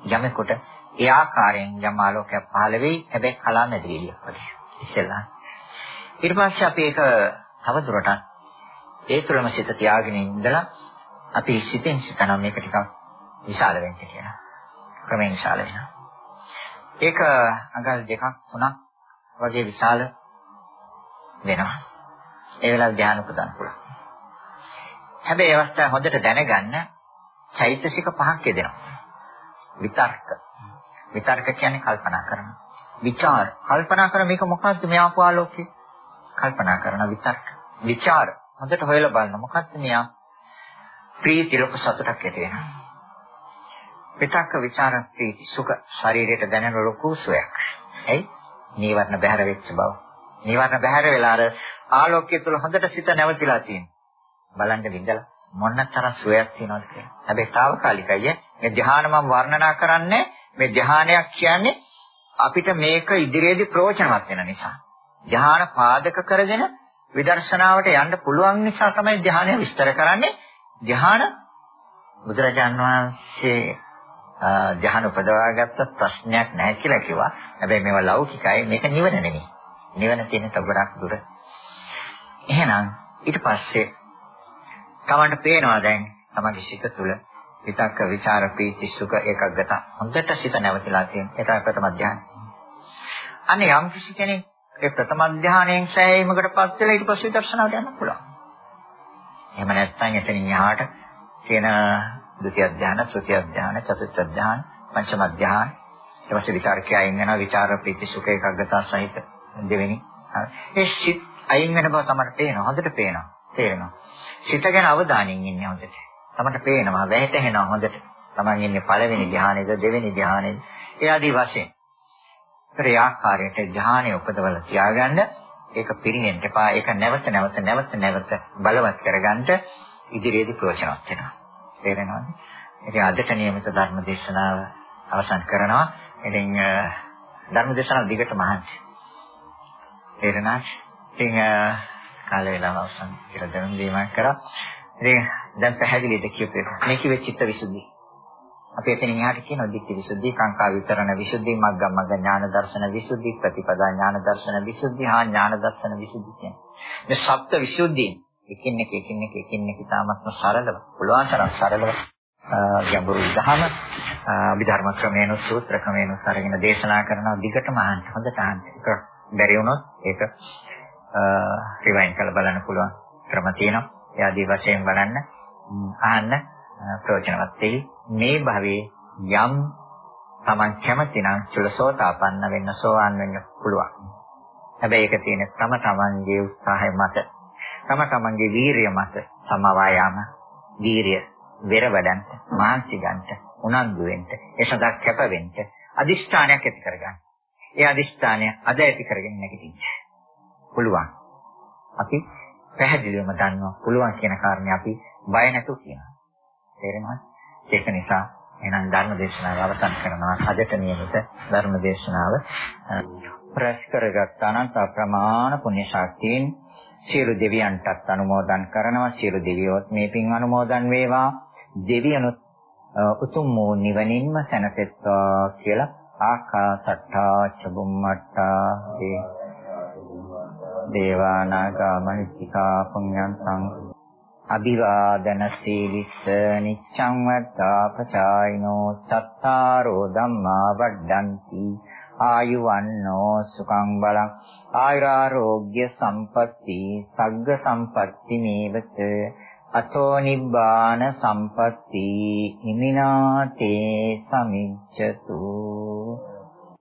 යමෙකුට ඒ ආකාරයෙන් යම් ආලෝකයක් පහළ වෙයි. හැබැයි කලා මැදිරියක් වගේ. ඉස්සෙල්ලා. ඊට පස්සේ අපි ඒක තව දුරටත් ඒ තුළම සිත තියාගෙන ඉඳලා අපි සිතෙන් සිතනවා මේක ටිකක් විශාල වෙන්න කියලා. ක්‍රමයෙන් විශාල වෙනවා. ඒක අඟල් දෙකක් තුනක් වගේ විශාල වෙනවා. ඒ වෙලාව ධ්‍යාන උපදන්න පුළුවන්. හැබැයි ඒ අවස්ථාව හොඳට දැනගන්න චෛතසික පහක් යෙදෙනවා. විතර්ක. විතර්ක කියන්නේ කල්පනා කරන. විචාර. කල්පනා කරන මේක මොකද්ද මේ ආපු ආලෝකේ? කල්පනා කරන විතර්ක. විචාර. හොඳට හොයලා බලන්න මොකද්ද මෙයා? ප්‍රීති ලොකු සතුටක් ඇති වෙනවා. විතක්ක ਵਿਚාර ප්‍රීති සුඛ ශරීරයට දැනෙන ලොකු සුවයක්. එයි නීවරණ බැහැර වෙච්ච බව. නීවරණ බැහැර වෙලා අර ආලෝකය තුළ හොඳට සිත නැවතිලා තියෙනවා. බලන්න විඳලා මොනතරම් සුවයක් තියෙනවද කියලා. හැබැයි తాවකාලිකයි මේ ධ්‍යාන මම වර්ණනා කරන්නේ මේ ධ්‍යානයක් කියන්නේ අපිට මේක ඉදිරියේදී ප්‍රයෝජනවත් වෙන නිසා. ධ්‍යාන පාදක කරගෙන විදර්ශනාවට යන්න පුළුවන් නිසා තමයි ධ්‍යානය විස්තර කරන්නේ. ධ්‍යාන බුදුරජාන් වහන්සේ ධ්‍යාන උපදවාගත්ත ප්‍රශ්නයක් නැහැ කියලා කිව්වා. හැබැයි මේවා ලෞකිකයි මේක නිවන නෙමෙයි. නිවන තියෙන තවරක් දුර. එහෙනම් ඊට පස්සේ තමන්ට පේනවා දැන් තමන්ගේ සිත තුළ විතක්ක ਵਿਚාර ප්‍රීති සුඛ ඒකග්ගත හොඳට සිත නැවතිලා තියෙන ඒකයි ප්‍රථම ධානය. අනේ යම් කිසි කෙනෙක් ඒ ප්‍රථම ධානයෙන් සෑහීමකටපත් වෙලා ඊට පස්සේ දර්ශනාවට යන්න පුළුවන්. එහෙම නැත්නම් එතනින් යහට තියෙන ဒုတိ ය ධාන, තෘතිය ධාන, චතුර්ථ ධාන, පංචම ධාන ඊට පස්සේ විචාරකයන් යනවා විචාර ප්‍රීති සුඛ ඒකග්ගත සහිත දෙවෙනි. ඒ සිත් අයින් වෙන බව තමයි පේනවා. හොඳට පේනවා. තේරෙනවා. සිත ගැන අවධානයෙන් ඉන්නේ හොඳට. තමන්ට පේනවා වැහෙතෙනවා හොඳට. තමන් ඉන්නේ පළවෙනි ධ්‍යානෙද දෙවෙනි ධ්‍යානෙද ඒ ආදී වශයෙන්. ඒ ආකාරයට ධ්‍යානෙ උපදවල තියාගන්න ඒක පිරිනෙන්න එපා. ඒක නැවත නැවත නැවත නැවත බලවත් කරගන්න ඉදිරියේදී ප්‍රයෝජනවත් වෙනවා. තේරෙනවද? ඉතින් අදට නියමිත ධර්ම දේශනාව අවසන් කරනවා. ඉතින් ධර්ම දේශනාව දිගටම අහන්න. තේරෙනවද? ඉතින් කාල වේලාව අවසන් කියලා දැනුම් දීමක් කරා. ඉතින් දැන් පැහැදිලිද කියපේ. මේ කිව්වේ චිත්ත විසුද්ධි. අපි එතනින් එහාට කියනවා දිට්ඨි විසුද්ධි, කාංකා විතරණ විසුද්ධි, මග්ගම් මග්ග ඥාන දර්ශන විසුද්ධි, ප්‍රතිපදා ඥාන දර්ශන විසුද්ධි, හා ඥාන දර්ශන විසුද්ධි කියන්නේ. මේ සප්ත විසුද්ධීන් එකින් එක එකින් එක එකින් එක ඉතාමත්ම සරලව, පුළුවන් තරම් සරලව ගැඹුරු දහම අභිධර්ම ක්‍රමේන සූත්‍ර ක්‍රමේන අරගෙන දේශනා කරනවා දිගටම අහන්න හොඳට අහන්න. ඒක බැරි වුණොත් ඒක රිවයින් කරලා බලන්න පුළුවන් ක්‍රම තියෙනවා. ඒ ආදී වශයෙන් බලන්න අහන්න ප්‍රයෝජනවත් වෙයි. මේ භවයේ යම් Taman කැමති නම් චුලසෝතාපන්න වෙන්න සෝවාන් වෙන්න පුළුවන්. හැබැයි ඒක තියෙන තම තමන්ගේ උත්සාහය මත, තම තමන්ගේ වීරිය මත සමවායාම වීරිය වෙර වැඩන්ට, මාන්සි ගන්නට, උනන්දු වෙන්න, ඒ සඳහා කැප වෙන්න, අදිෂ්ඨානයක් ඇති කරගන්න. ඒ අදිෂ්ඨානය අද ඇති කරගෙන නැගිටින්න. පුළුවන්. අපි පැහැදිලිවම දන්නවා පුළුවන් කියන කාරණේ අපි බය නැතුව කියනවා. තේරෙනවද? ඒක නිසා එහෙනම් ධර්ම දේශනාව අවසන් කරනවා. අදට නියමිත ධර්ම දේශනාව ප්‍රස් කරගත් අනන්ත ප්‍රමාණ පුණ්‍ය ශක්තියෙන් සියලු දෙවියන්ටත් අනුමෝදන් කරනවා. සියලු දෙවියෝත් මේ පින් අනුමෝදන් වේවා. දෙවියනුත් උතුම් වූ නිවනින්ම සැනසෙත්වා කියලා ආකාසට්ටා චබුම්මට්ටා දේවානාගා මහිත්‍තිකා පුඤ්ඤන්තං අභිවාදන සීලිස්ස නිච්ඡං වත්තා පචායිනෝ සත්තාරෝ ධම්මා වඩ්ඩಂತಿ ආයුවන්නෝ සුඛං බලං ආයුරාෝග්‍ය සම්පatti සග්ග සම්පatti මේවත අතෝ නිබ්බාන සම්පatti හිමිනාතේ සමිච්ඡතු